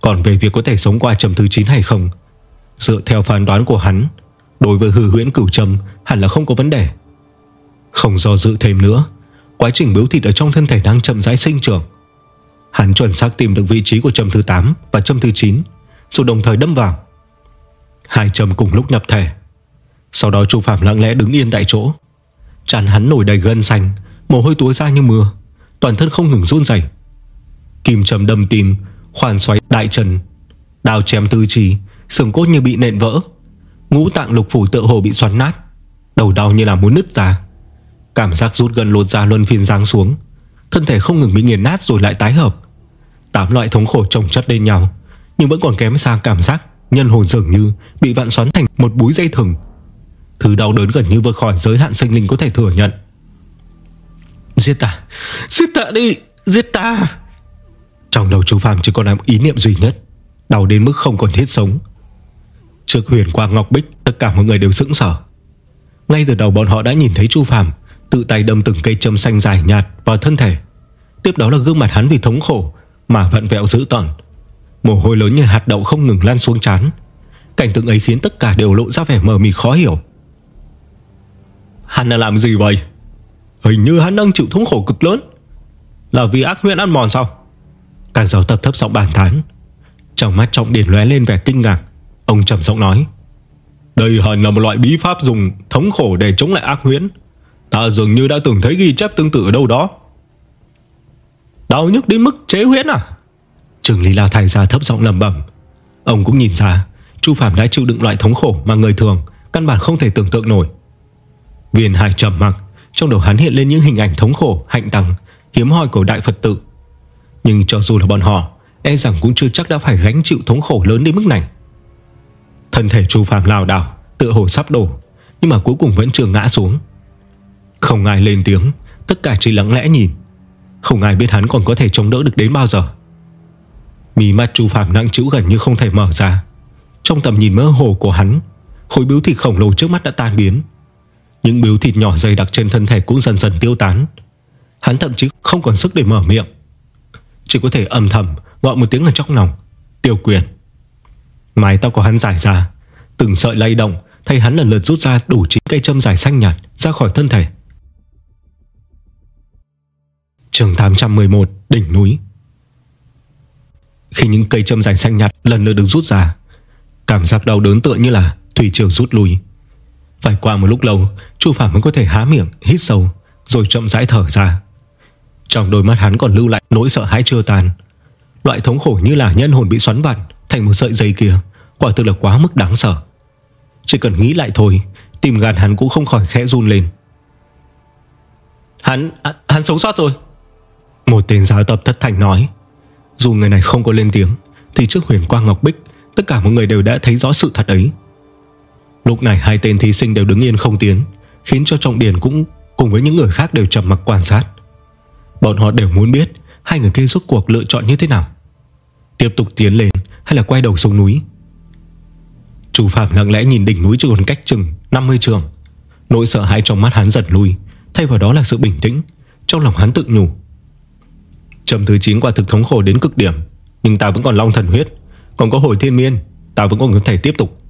Còn về việc có thể sống qua châm thứ 9 hay không, Dựa theo phán đoán của hắn Đối với hư huyễn cửu châm Hẳn là không có vấn đề. Không do dự thêm nữa Quá trình biếu thịt ở trong thân thể đang chậm rãi sinh trưởng. Hắn chuẩn xác tìm được vị trí của châm thứ 8 Và châm thứ 9 Rồi đồng thời đâm vào. Hai châm cùng lúc nhập thể. Sau đó Chu Phạm lặng lẽ đứng yên tại chỗ. Tràn hắn nổi đầy gân xanh, Mồ hôi túa ra như mưa, Toàn thân không ngừng run rẩy. Kim châm đâm tim, Khoan xoáy đại trần Đào chém tư trì xương cốt như bị nện vỡ. Ngũ tạng lục phủ tựa hồ bị xoắn nát, Đầu đau như là muốn nứt ra. Cảm giác rút gần lột ra luân phiên giáng xuống, Thân thể không ngừng bị nghiền nát rồi lại tái hợp. Tám loại thống khổ chồng chất lên nhau, Nhưng vẫn còn kém xa cảm giác Nhân hồn dường như bị vạn xoắn thành một búi dây thừng. Thứ đau đớn gần như vượt khỏi giới hạn sinh linh có thể thừa nhận. Giết ta Giết ta đi, Giết ta. Trong đầu chú Phạm chỉ còn là ý niệm duy nhất, Đau đến mức không còn thiết sống. Trước huyền quang ngọc bích, Tất cả mọi người đều sững sở Ngay từ đầu bọn họ đã nhìn thấy Chu Phạm Tự tay đâm từng cây châm xanh dài nhạt vào thân thể. Tiếp đó là gương mặt hắn vì thống khổ Mà vặn vẹo dữ tợn. Mồ hôi lớn như hạt đậu không ngừng lan xuống chán Cảnh tượng ấy khiến tất cả đều lộ ra vẻ mờ mịt khó hiểu. Hắn đã làm gì vậy? Hình như hắn đang chịu thống khổ cực lớn. Là vì ác nguyện ăn mòn sao? Càng giáo tập thấp giọng bàn tán. Trong mắt trọng điển lóe lên vẻ kinh ngạc. Ông trầm giọng nói Đây hẳn là một loại bí pháp dùng thống khổ để chống lại ác huyễn. Ta dường như đã từng thấy ghi chép tương tự ở đâu đó. Đau nhức đến mức chế huyễn à? Trường Lý Lao Thành ra thấp giọng lầm bẩm. Ông cũng nhìn ra Chu Phạm đã chịu đựng loại thống khổ mà người thường Căn bản không thể tưởng tượng nổi. Viên Hải trầm mặc Trong đầu hắn hiện lên những hình ảnh thống khổ, hạnh tăng Hiếm hoi của Đại Phật tự. Nhưng cho dù là bọn họ E rằng cũng chưa chắc đã phải gánh chịu thống khổ lớn đến mức này. Thân thể Chu phàm lao đảo Tựa hồ sắp đổ, Nhưng mà cuối cùng vẫn chưa ngã xuống. Không ai lên tiếng, Tất cả chỉ lặng lẽ nhìn. Không ai biết hắn còn có thể chống đỡ được đến bao giờ. Mí mắt Chu phàm nặng chữ gần như không thể mở ra. Trong tầm nhìn mơ hồ của hắn, Khối biếu thịt khổng lồ trước mắt đã tan biến. Những biếu thịt nhỏ dày đặc trên thân thể cũng dần dần tiêu tán. Hắn thậm chí không còn sức để mở miệng. Chỉ có thể âm thầm Gọi một tiếng ở trong lòng. Tiêu quyền. Mái tóc của hắn dài ra. Từng sợi lay động Thay hắn lần lượt rút ra đủ 9 cây châm dài xanh nhạt, Ra khỏi thân thể. Trường 811 Đỉnh núi. Khi những cây châm dài xanh nhạt lần lượt được rút ra, Cảm giác đau đớn tựa như là Thủy triều rút lui. Phải qua một lúc lâu, Chu Phạm mới có thể há miệng, hít sâu, Rồi chậm rãi thở ra. Trong đôi mắt hắn còn lưu lại nỗi sợ hãi chưa tàn Loại thống khổ như là nhân hồn bị xoắn vặn Thành một sợi dây kia. Quả thực là quá mức đáng sợ. Chỉ cần nghĩ lại thôi Tìm gan hắn cũng không khỏi khẽ run lên. Hắn, à, hắn sống sót rồi. Một tên giáo tập thất thành nói. Dù người này không có lên tiếng Thì trước huyền quang ngọc bích Tất cả mọi người đều đã thấy rõ sự thật ấy. Lúc này hai tên thí sinh đều đứng yên không tiến Khiến cho Trọng Điền cũng Cùng với những người khác đều trầm mặc quan sát. Bọn họ đều muốn biết Hai người kia rốt cuộc lựa chọn như thế nào. Tiếp tục tiến lên hay là quay đầu xuống núi? Chu Phạm lặng lẽ nhìn đỉnh núi chỉ còn cách chừng 50 trường. Nỗi sợ hãi trong mắt hắn giật lui, Thay vào đó là sự bình tĩnh, Trong lòng hắn tự nhủ. Trầm thứ 9 quả thực thống khổ đến cực điểm, Nhưng ta vẫn còn long thần huyết, Còn có hồi thiên miên, Ta vẫn còn có thể tiếp tục.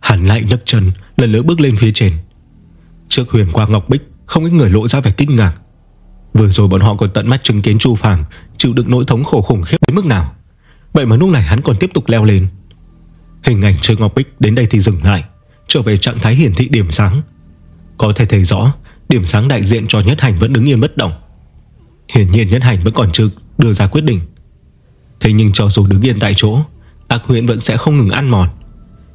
Hắn lại nhấc chân, Lần nữa bước lên phía trên. Trước huyền qua ngọc bích, Không ít người lộ ra vẻ kinh ngạc. Vừa rồi bọn họ còn tận mắt chứng kiến Chu Phàm chịu đựng nỗi thống khổ khủng khiếp đến mức nào. Vậy mà lúc này hắn còn tiếp tục leo lên. Hình ảnh Trương Ngọc Bích đến đây thì dừng lại, trở về trạng thái hiển thị điểm sáng. Có thể thấy rõ, điểm sáng đại diện cho Nhất Hành vẫn đứng yên bất động. Hiển nhiên Nhất Hành vẫn còn chưa đưa ra quyết định. Thế nhưng cho dù đứng yên tại chỗ, ác huyện vẫn sẽ không ngừng ăn mòn.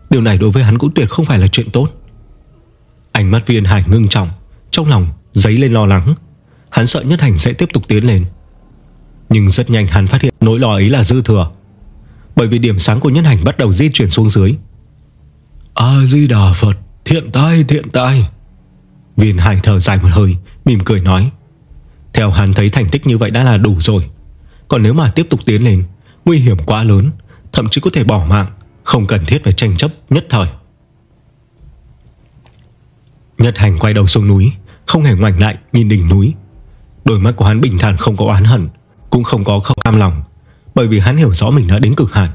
Điều này đối với hắn cũng tuyệt không phải là chuyện tốt. Ánh mắt viên hải ngưng trọng, trong lòng giấy lên lo lắng. Hắn sợ Nhất Hành sẽ tiếp tục tiến lên Nhưng rất nhanh hắn phát hiện nỗi lo ấy là dư thừa bởi vì điểm sáng của nhân Hành bắt đầu di chuyển xuống dưới. A-di-đà Phật, Thiện tai thiện tai. Viên Hải thở dài một hơi, Mỉm cười nói, Theo hắn thấy thành tích như vậy đã là đủ rồi. Còn nếu mà tiếp tục tiến lên, Nguy hiểm quá lớn, Thậm chí có thể bỏ mạng, Không cần thiết phải tranh chấp nhất thời. Nhật hành quay đầu xuống núi, Không hề ngoảnh lại nhìn đỉnh núi. Đôi mắt của hắn bình thản, không có oán hận, Cũng không có không cam lòng. Bởi vì hắn hiểu rõ mình đã đến cực hạn.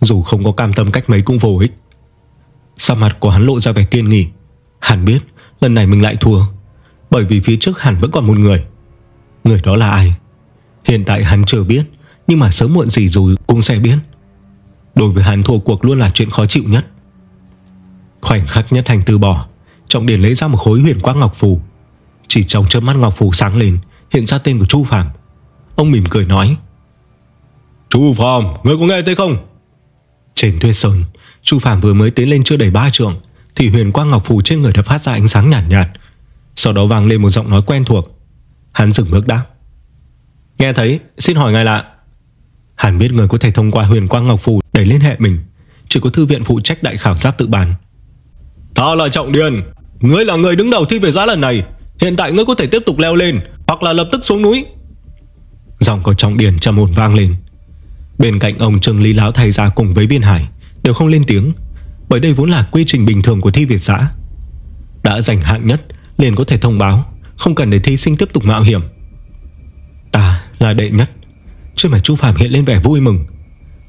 Dù không có cam tâm cách mấy cũng vô ích. Sắc mặt của hắn lộ ra vẻ kiên nghị. Hắn biết lần này mình lại thua. Bởi vì phía trước hắn vẫn còn một người. Người đó là ai? Hiện tại hắn chưa biết, Nhưng mà sớm muộn gì rồi cũng sẽ biết. Đối với hắn thua cuộc luôn là chuyện khó chịu nhất. Khoảnh khắc nhất thành từ bỏ, Trọng điển lấy ra một khối huyền quang ngọc phù. Chỉ trong chớp mắt ngọc phù sáng lên, Hiện ra tên của Chu phàm. Ông mỉm cười nói Chu Phạm, ngươi có nghe thấy không? Trên tuyết sơn Chu Phạm vừa mới tiến lên chưa đầy ba trường Thì huyền quang ngọc phù trên người đã phát ra ánh sáng nhạt nhạt. Sau đó vang lên một giọng nói quen thuộc. Hắn dừng bước đáp. Nghe thấy, xin hỏi ngài lạ. Hắn biết người có thể thông qua huyền quang ngọc phù Để liên hệ mình Chỉ có thư viện phụ trách đại khảo giáp tự bàn. Ta là Trọng Điền Ngươi là người đứng đầu thi về giá lần này. Hiện tại ngươi có thể tiếp tục leo lên hoặc là lập tức xuống núi. Giọng của trọng điển trầm ổn vang lên Bên cạnh ông Trương Lý Lão thầy ra cùng với Biên Hải, Đều không lên tiếng, Bởi đây vốn là quy trình bình thường của thi Việt xã. Đã giành hạng nhất, liền có thể thông báo, Không cần để thí sinh tiếp tục mạo hiểm. Ta là đệ nhất Trên mặt Chu Phạm hiện lên vẻ vui mừng.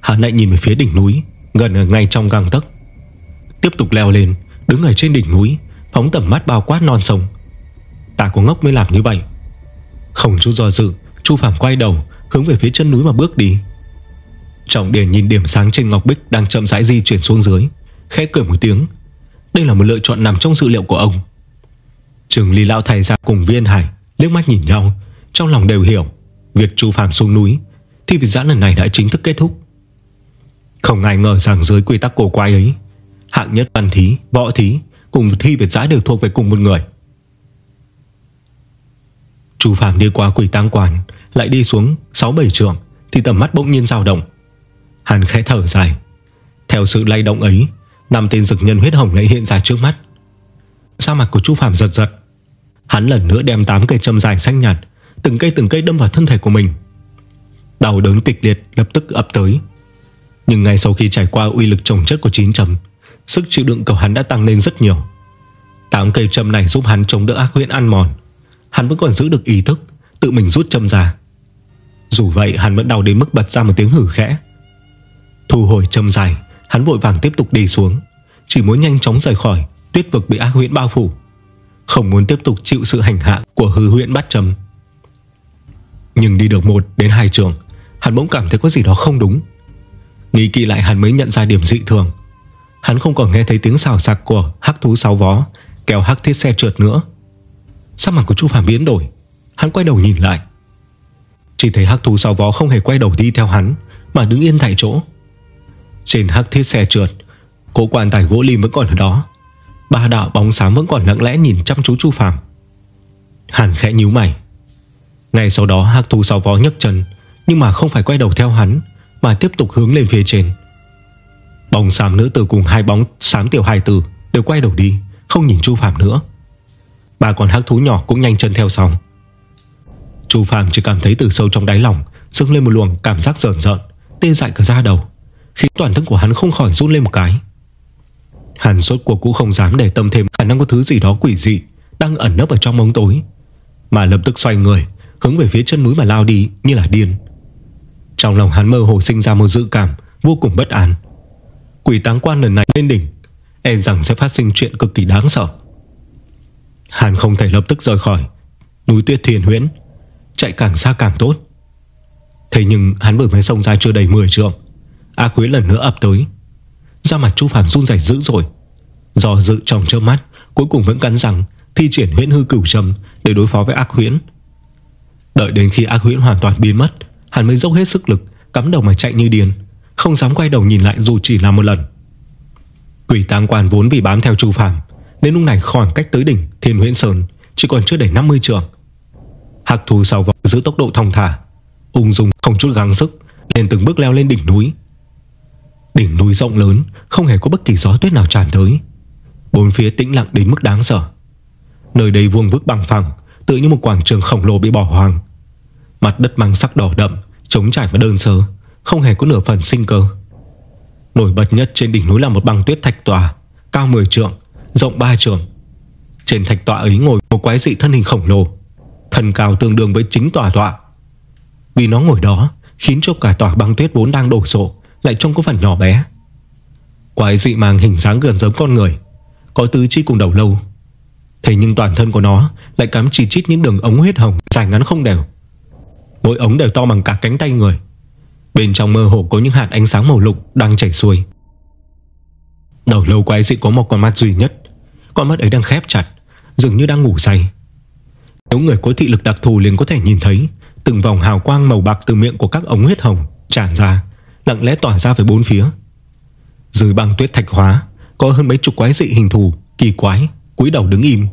Hắn lại nhìn về phía đỉnh núi, Gần ở ngay trong găng tấc. Tiếp tục leo lên, Đứng ở trên đỉnh núi, Phóng tầm mắt bao quát non sông. Ta có ngốc mới làm như vậy. Không chút do dự Chu Phạm quay đầu, Hướng về phía chân núi mà bước đi. Trọng Điền nhìn điểm sáng trên Ngọc Bích Đang chậm rãi di chuyển xuống dưới Khẽ cười một tiếng. Đây là một lựa chọn nằm trong dự liệu của ông. Trường Lý Lão Thầy ra cùng Viên Hải liếc mắt nhìn nhau Trong lòng đều hiểu Việc Chu phàm xuống núi Thì việc giãn lần này đã chính thức kết thúc. Không ai ngờ rằng dưới quy tắc cổ quái ấy Hạng nhất văn thí, võ thí Cùng thi Việt giã đều thuộc về cùng một người. Chu phàm đi qua quỷ tang quản Lại đi xuống 6-7 trường Thì tầm mắt bỗng nhiên dao động. Hắn khẽ thở dài. Theo sự lay động ấy, năm tên dực nhân huyết hồng lại hiện ra trước mắt. Sao mặt của Chu Phạm giật giật. Hắn lần nữa đem 8 cây châm dài xanh nhạt, Từng cây từng cây đâm vào thân thể của mình. Đau đớn kịch liệt lập tức ập tới. Nhưng ngay sau khi trải qua uy lực trồng chất của 9 châm Sức chịu đựng của hắn đã tăng lên rất nhiều. 8 cây châm này giúp hắn chống đỡ ác huyễn ăn mòn. Hắn vẫn còn giữ được ý thức, Tự mình rút châm ra. Dù vậy, hắn vẫn đau đến mức bật ra một tiếng hử khẽ. Thu hồi châm dài, Hắn vội vàng tiếp tục đi xuống. Chỉ muốn nhanh chóng rời khỏi, Tuyết vực bị ác huyện bao phủ. Không muốn tiếp tục chịu sự hành hạ của hư huyện bắt châm. Nhưng đi được một đến hai trường, Hắn bỗng cảm thấy có gì đó không đúng. Nghĩ kỹ lại hắn mới nhận ra điểm dị thường. Hắn không còn nghe thấy tiếng xào sạc của hắc thú sáu vó, Kéo hắc thiết xe trượt nữa. Sắc mặt của chú Phạm biến đổi, Hắn quay đầu nhìn lại. Chỉ thấy hắc thú sáu vó không hề quay đầu đi theo hắn, Mà đứng yên tại chỗ. Trên hắc thiết xe trượt, Cố quan tài gỗ lim vẫn còn ở đó. Ba đạo bóng sáng vẫn còn lặng lẽ nhìn chăm chú Chu Phạm hàn khẽ nhíu mày. Ngay sau đó hắc thú sáu vó nhấc chân, Nhưng mà không phải quay đầu theo hắn, Mà tiếp tục hướng lên phía trên. Bóng xám nữ tử cùng hai bóng xám tiểu hài tử Đều quay đầu đi, Không nhìn Chu Phạm nữa. Ba con hắc thú nhỏ cũng nhanh chân theo sau Chu Phạm chỉ cảm thấy từ sâu trong đáy lòng Dưng lên một luồng cảm giác rợn rợn, Tê dại cả da đầu. Khi toàn thân của hắn không khỏi run lên một cái. Hắn suốt cuộc cũng không dám để tâm thêm, khả năng có thứ gì đó quỷ dị Đang ẩn nấp ở trong bóng tối. Mà lập tức xoay người, Hướng về phía chân núi mà lao đi như là điên. Trong lòng hắn mơ hồ sinh ra một dự cảm Vô cùng bất an. Quỷ táng quan lần này lên đỉnh E rằng sẽ phát sinh chuyện cực kỳ đáng sợ. Hắn không thể lập tức rời khỏi Núi tuyết thiền huyễn, Chạy càng xa càng tốt. Thế nhưng hắn vừa mới xông ra chưa đầy 10 trượng Ác Quế lần nữa ập tới. Da mặt Chu Phàm run rẩy dữ rồi Do dự trong chớp mắt, Cuối cùng vẫn cắn rằng thi triển huyễn hư cửu trầm Để đối phó với ác huyễn. Đợi đến khi ác huyễn hoàn toàn biến mất, Hắn mới dốc hết sức lực, Cắm đầu mà chạy như điên, Không dám quay đầu nhìn lại dù chỉ là một lần. Quỷ tang quan vốn vì bám theo Chu Phàm nên lúc này khoảng cách tới đỉnh Thiên huyễn sơn Chỉ còn chưa đầy 50 trường Hạc thù sau vòng giữ tốc độ thong thả, Ung dung không chút gắng sức Lên từng bước leo lên đỉnh núi. Đỉnh núi rộng lớn, Không hề có bất kỳ gió tuyết nào tràn tới. Bốn phía tĩnh lặng đến mức đáng sợ. Nơi đây vuông vức bằng phẳng Tự như một quảng trường khổng lồ bị bỏ hoang. Mặt đất mang sắc đỏ đậm, Trống trải và đơn sơ, Không hề có nửa phần sinh cơ. Nổi bật nhất trên đỉnh núi là một băng tuyết thạch tòa, Cao 10 trượng, Rộng 3 trượng. Trên thạch tọa ấy ngồi một quái dị thân hình khổng lồ Thần cao tương đương với chính tòa tọa. Vì nó ngồi đó, Khiến cho cả tòa băng tuyết vốn đang đổ sộ lại trông có phần nhỏ bé. Quái dị mang hình dáng gần giống con người, Có tứ chi cùng đầu lâu. Thế nhưng toàn thân của nó Lại cắm chỉ chít những đường ống huyết hồng Dài ngắn không đều. Mỗi ống đều to bằng cả cánh tay người. Bên trong mơ hồ có những hạt ánh sáng màu lục Đang chảy xuôi. Đầu lâu quái dị có một con mắt duy nhất. Con mắt ấy đang khép chặt, Dường như đang ngủ say. Nếu người có thị lực đặc thù liền có thể nhìn thấy Từng vòng hào quang màu bạc từ miệng của các ống huyết hồng Tràn ra. Lặng lẽ tỏa ra về bốn phía. Dưới băng tuyết thạch hóa, Có hơn mấy chục quái dị hình thù, Kỳ quái, cúi đầu đứng im.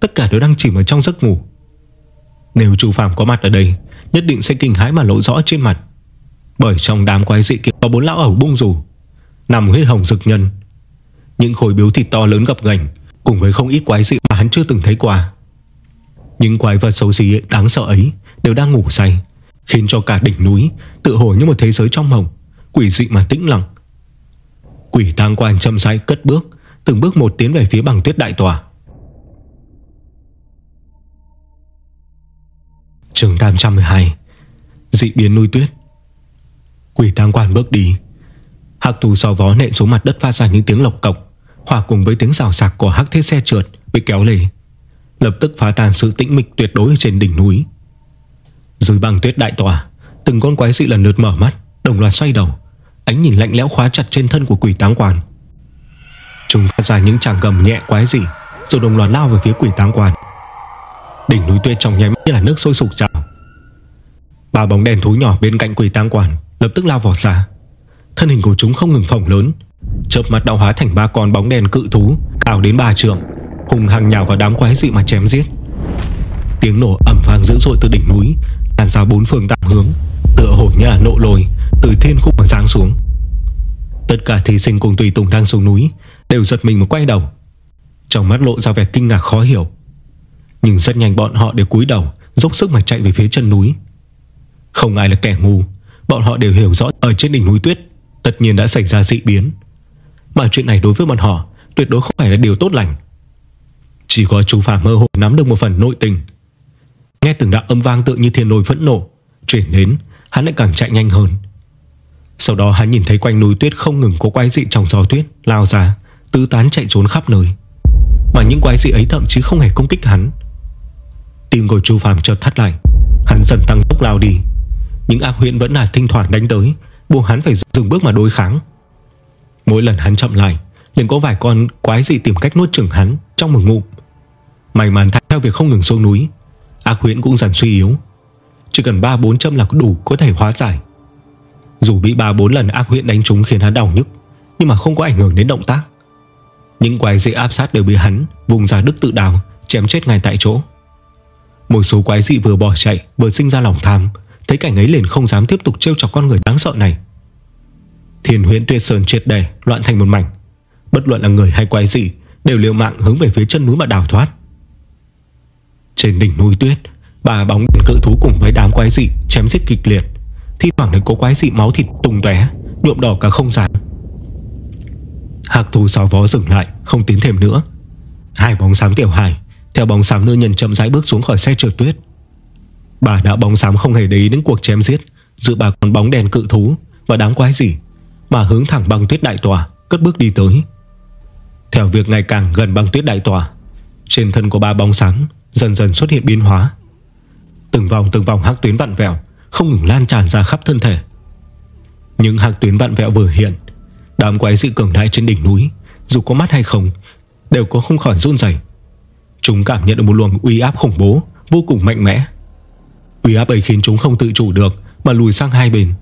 Tất cả đều đang chìm ở trong giấc ngủ. Nếu chu Phạm có mặt ở đây, Nhất định sẽ kinh hãi mà lộ rõ trên mặt. Bởi trong đám quái dị kia Có bốn lão ẩu bung rủ Nằm huyết hồng rực nhân. Những khối biếu thịt to lớn gập gành Cùng với không ít quái dị mà hắn chưa từng thấy qua. Những quái vật xấu xí đáng sợ ấy Đều đang ngủ say, Khiến cho cả đỉnh núi Tự hồ như một thế giới trong mộng. Quỷ dị mà tĩnh lặng. Quỷ tang quan chậm rãi cất bước, Từng bước một tiến về phía bằng tuyết đại tòa. Trường 812 Dị biến núi tuyết. Quỷ tang quan bước đi. Hạc tù sò vó nện xuống mặt đất phát ra những tiếng lộc cộc, Hòa cùng với tiếng rào sạc của hắc thiết xe trượt Bị kéo lê. Lập tức phá tàn sự tĩnh mịch tuyệt đối trên đỉnh núi. Dưới băng tuyết đại tòa, Từng con quái dị lần lượt mở mắt, Đồng loạt xoay đầu. Ánh nhìn lạnh lẽo khóa chặt trên thân của quỷ táng quan. Chúng phát ra những tràng gầm nhẹ quái dị, Rồi đồng loạt lao về phía quỷ táng quan. Đỉnh núi tuyết trong nháy mắt như là nước sôi sục trào. Ba bóng đèn thú nhỏ bên cạnh quỷ táng quan Lập tức lao vào ra. Thân hình của chúng không ngừng phồng lớn, Chớp mắt đã hóa thành ba con bóng đèn cự thú, Cao đến ba trượng Hùng hăng nhào vào đám quái dị mà chém giết. Tiếng nổ ầm vang dữ dội từ đỉnh núi Lan ra bốn phương tám hướng. Tựa hồ như là nộ lồi, Từ thiên khúc mà giáng xuống. Tất cả thí sinh cùng tùy tùng đang xuống núi, Đều giật mình mà quay đầu. Trong mắt lộ ra vẻ kinh ngạc khó hiểu. Nhưng rất nhanh bọn họ đều cúi đầu, Dốc sức mà chạy về phía chân núi. Không ai là kẻ ngu, Bọn họ đều hiểu rõ ở trên đỉnh núi tuyết, Tất nhiên đã xảy ra dị biến. Mà chuyện này đối với bọn họ, Tuyệt đối không phải là điều tốt lành. Chỉ có chú Phạm mơ hồ nắm được một phần nội tình. Nghe từng đạo âm vang tự như thiên lôi phẫn nộ, Chuyển đến Hắn lại càng chạy nhanh hơn. Sau đó hắn nhìn thấy quanh núi tuyết không ngừng có quái dị trong gió tuyết Lao ra, Tứ tán chạy trốn khắp nơi. Mà những quái dị ấy thậm chí không hề công kích hắn. Tim của Chu Phàm chợt thắt lại, Hắn dần tăng tốc lao đi. Những ác huyện vẫn là thỉnh thoảng đánh tới, Buộc hắn phải dừng bước mà đối kháng. Mỗi lần hắn chậm lại, liền có vài con quái dị tìm cách nuốt chửng hắn Trong một ngụm. May mắn theo việc không ngừng xuống núi, Ác huyễn cũng dần suy yếu. Chỉ cần 3-4 châm là đủ có thể hóa giải. Dù bị 3-4 lần ác huyễn đánh trúng khiến hắn đau nhức, Nhưng mà không có ảnh hưởng đến động tác. Những quái dị áp sát đều bị hắn Vùng ra đức tự đào, Chém chết ngay tại chỗ. Một số quái dị vừa bỏ chạy, Vừa sinh ra lòng tham, Thấy cảnh ấy liền không dám tiếp tục trêu chọc con người đáng sợ này. Thiền huyễn tuyệt sơn triệt đề Loạn thành một mảnh. Bất luận là người hay quái dị, Đều liều mạng hướng về phía chân núi mà đào thoát. Trên đỉnh núi tuyết bà bóng cự thú cùng với đám quái dị Chém giết kịch liệt. Thi thoảng lại có quái dị máu thịt tung tóe, Nhuộm đỏ cả không gian. Hạc thú sáu vó dừng lại, Không tiến thêm nữa. Hai bóng xám tiểu hài, Theo bóng xám nữ nhân chậm rãi bước xuống khỏi xe trượt tuyết. Bà đạo bóng xám không hề để ý đến cuộc chém giết Giữa bà con bóng đèn cự thú Và đám quái gì Mà hướng thẳng băng tuyết đại tòa, Cất bước đi tới. Theo việc ngày càng gần băng tuyết đại tòa, Trên thân của ba bóng xám Dần dần xuất hiện biến hóa. Từng vòng từng vòng hắc tuyến vặn vẹo, Không ngừng lan tràn ra khắp thân thể. Những hắc tuyến vặn vẹo vừa hiện, Đám quái dị cường đại trên đỉnh núi, Dù có mắt hay không, Đều có không khỏi run rẩy. Chúng cảm nhận được một luồng uy áp khủng bố, Vô cùng mạnh mẽ. Uy áp ấy khiến chúng không tự chủ được Mà lùi sang hai bên.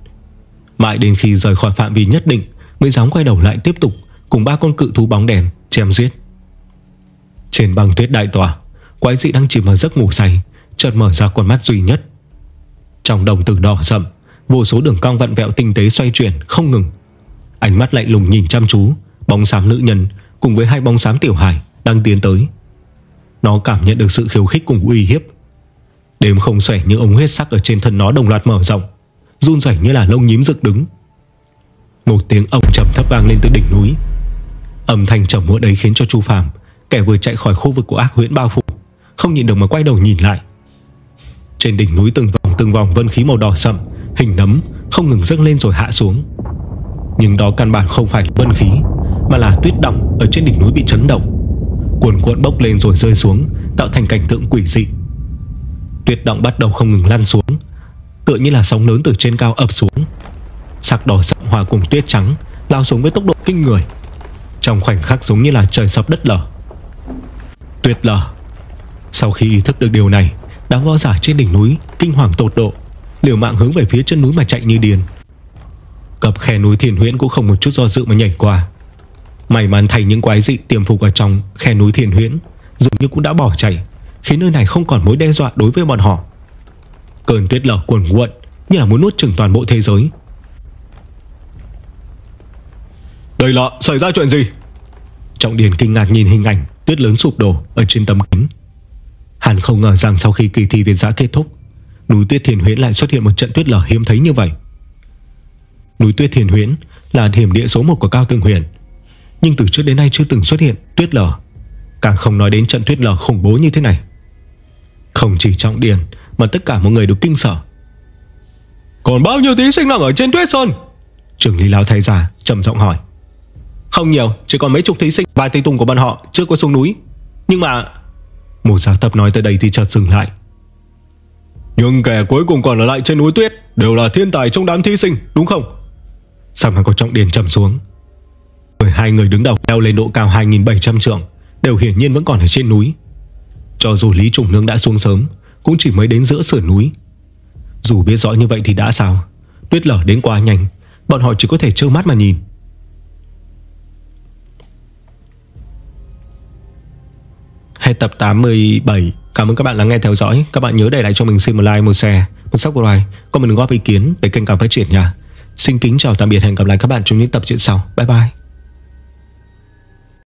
Mãi đến khi rời khỏi phạm vi nhất định, Mới dám quay đầu lại tiếp tục Cùng ba con cự thú bóng đèn chém giết. Trên băng tuyết đại tòa Quái dị đang chìm vào giấc ngủ say. Chợt mở ra con mắt duy nhất. Trong đồng tử đỏ rậm, Vô số đường cong vặn vẹo tinh tế xoay chuyển Không ngừng. Ánh mắt lạnh lùng nhìn chăm chú Bóng xám nữ nhân cùng với hai bóng xám tiểu hải Đang tiến tới. Nó cảm nhận được sự khiêu khích cùng uy hiếp. Đêm không xoẻ những ống huyết sắc Ở trên thân nó đồng loạt mở rộng Run rẩy như là lông nhím rực đứng. Một tiếng ông trầm thấp vang lên từ đỉnh núi. Âm thanh trầm muộn đấy khiến cho Chu Phàm Kẻ vừa chạy khỏi khu vực của ác huyễn bao phủ Không nhìn được mà quay đầu nhìn lại. Trên đỉnh núi từng vòng từng vòng vân khí màu đỏ sậm, Hình nấm không ngừng dâng lên rồi hạ xuống. Nhưng đó căn bản không phải vân khí, Mà là tuyết động ở trên đỉnh núi bị chấn động. Cuồn cuộn bốc lên rồi rơi xuống, Tạo thành cảnh tượng quỷ dị. Tuyết động bắt đầu không ngừng lăn xuống, Tựa như là sóng lớn từ trên cao ập xuống. Sắc đỏ sậm hòa cùng tuyết trắng, Lao xuống với tốc độ kinh người. Trong khoảnh khắc giống như là trời sập đất lở. Tuyết lở. Sau khi ý thức được điều này Đám võ giả trên đỉnh núi Kinh hoàng tột độ Liều mạng hướng về phía chân núi mà chạy như điên. Cập khe núi thiền huyễn cũng không một chút do dự mà nhảy qua. May mắn thay những quái dị tiềm phục ở trong khe núi thiền huyễn Dường như cũng đã bỏ chạy Khiến nơi này không còn mối đe dọa đối với bọn họ. Cơn tuyết lở cuồn cuộn Như là muốn nuốt chừng toàn bộ thế giới. Đây là xảy ra chuyện gì? Trọng Điền kinh ngạc nhìn hình ảnh Tuyết lớn sụp đổ ở trên tấm kính Hắn không ngờ rằng sau khi kỳ thi Việt giã kết thúc, Núi tuyết thiền huyến lại xuất hiện một trận tuyết lở hiếm thấy như vậy. Núi tuyết thiền huyến Là hiểm địa số 1 của Cao Tường Huyền, Nhưng từ trước đến nay chưa từng xuất hiện tuyết lở, Càng không nói đến trận tuyết lở khủng bố như thế này. Không chỉ Trọng Điền Mà tất cả mọi người đều kinh sợ. Còn bao nhiêu thí sinh đang ở trên tuyết sơn? Trưởng lý lão thay già trầm giọng hỏi. Không nhiều, Chỉ còn mấy chục thí sinh. Vài tây tùng của bọn họ chưa có xuống núi. Nhưng mà một giáo tập nói tới đây thì chợt dừng lại. Nhưng kẻ cuối cùng còn ở lại trên núi tuyết Đều là thiên tài trong đám thí sinh, Đúng không? Sao mà có trọng điền trầm xuống? 12 người đứng đầu leo lên độ cao 2.700 trượng, Đều hiển nhiên vẫn còn ở trên núi. Cho dù Lý Trùng Nương đã xuống sớm, Cũng chỉ mới đến giữa sườn núi. Dù biết rõ như vậy thì đã sao? Tuyết lở đến quá nhanh, Bọn họ chỉ có thể trơ mắt mà nhìn. Hết tập 87 Cảm ơn các bạn đã nghe theo dõi. Các bạn nhớ để lại cho mình xin một like, một share, một subscribe còn mình góp ý kiến để kênh càng phát triển nha. Xin kính chào tạm biệt. Hẹn gặp lại các bạn trong những tập truyện sau. Bye bye.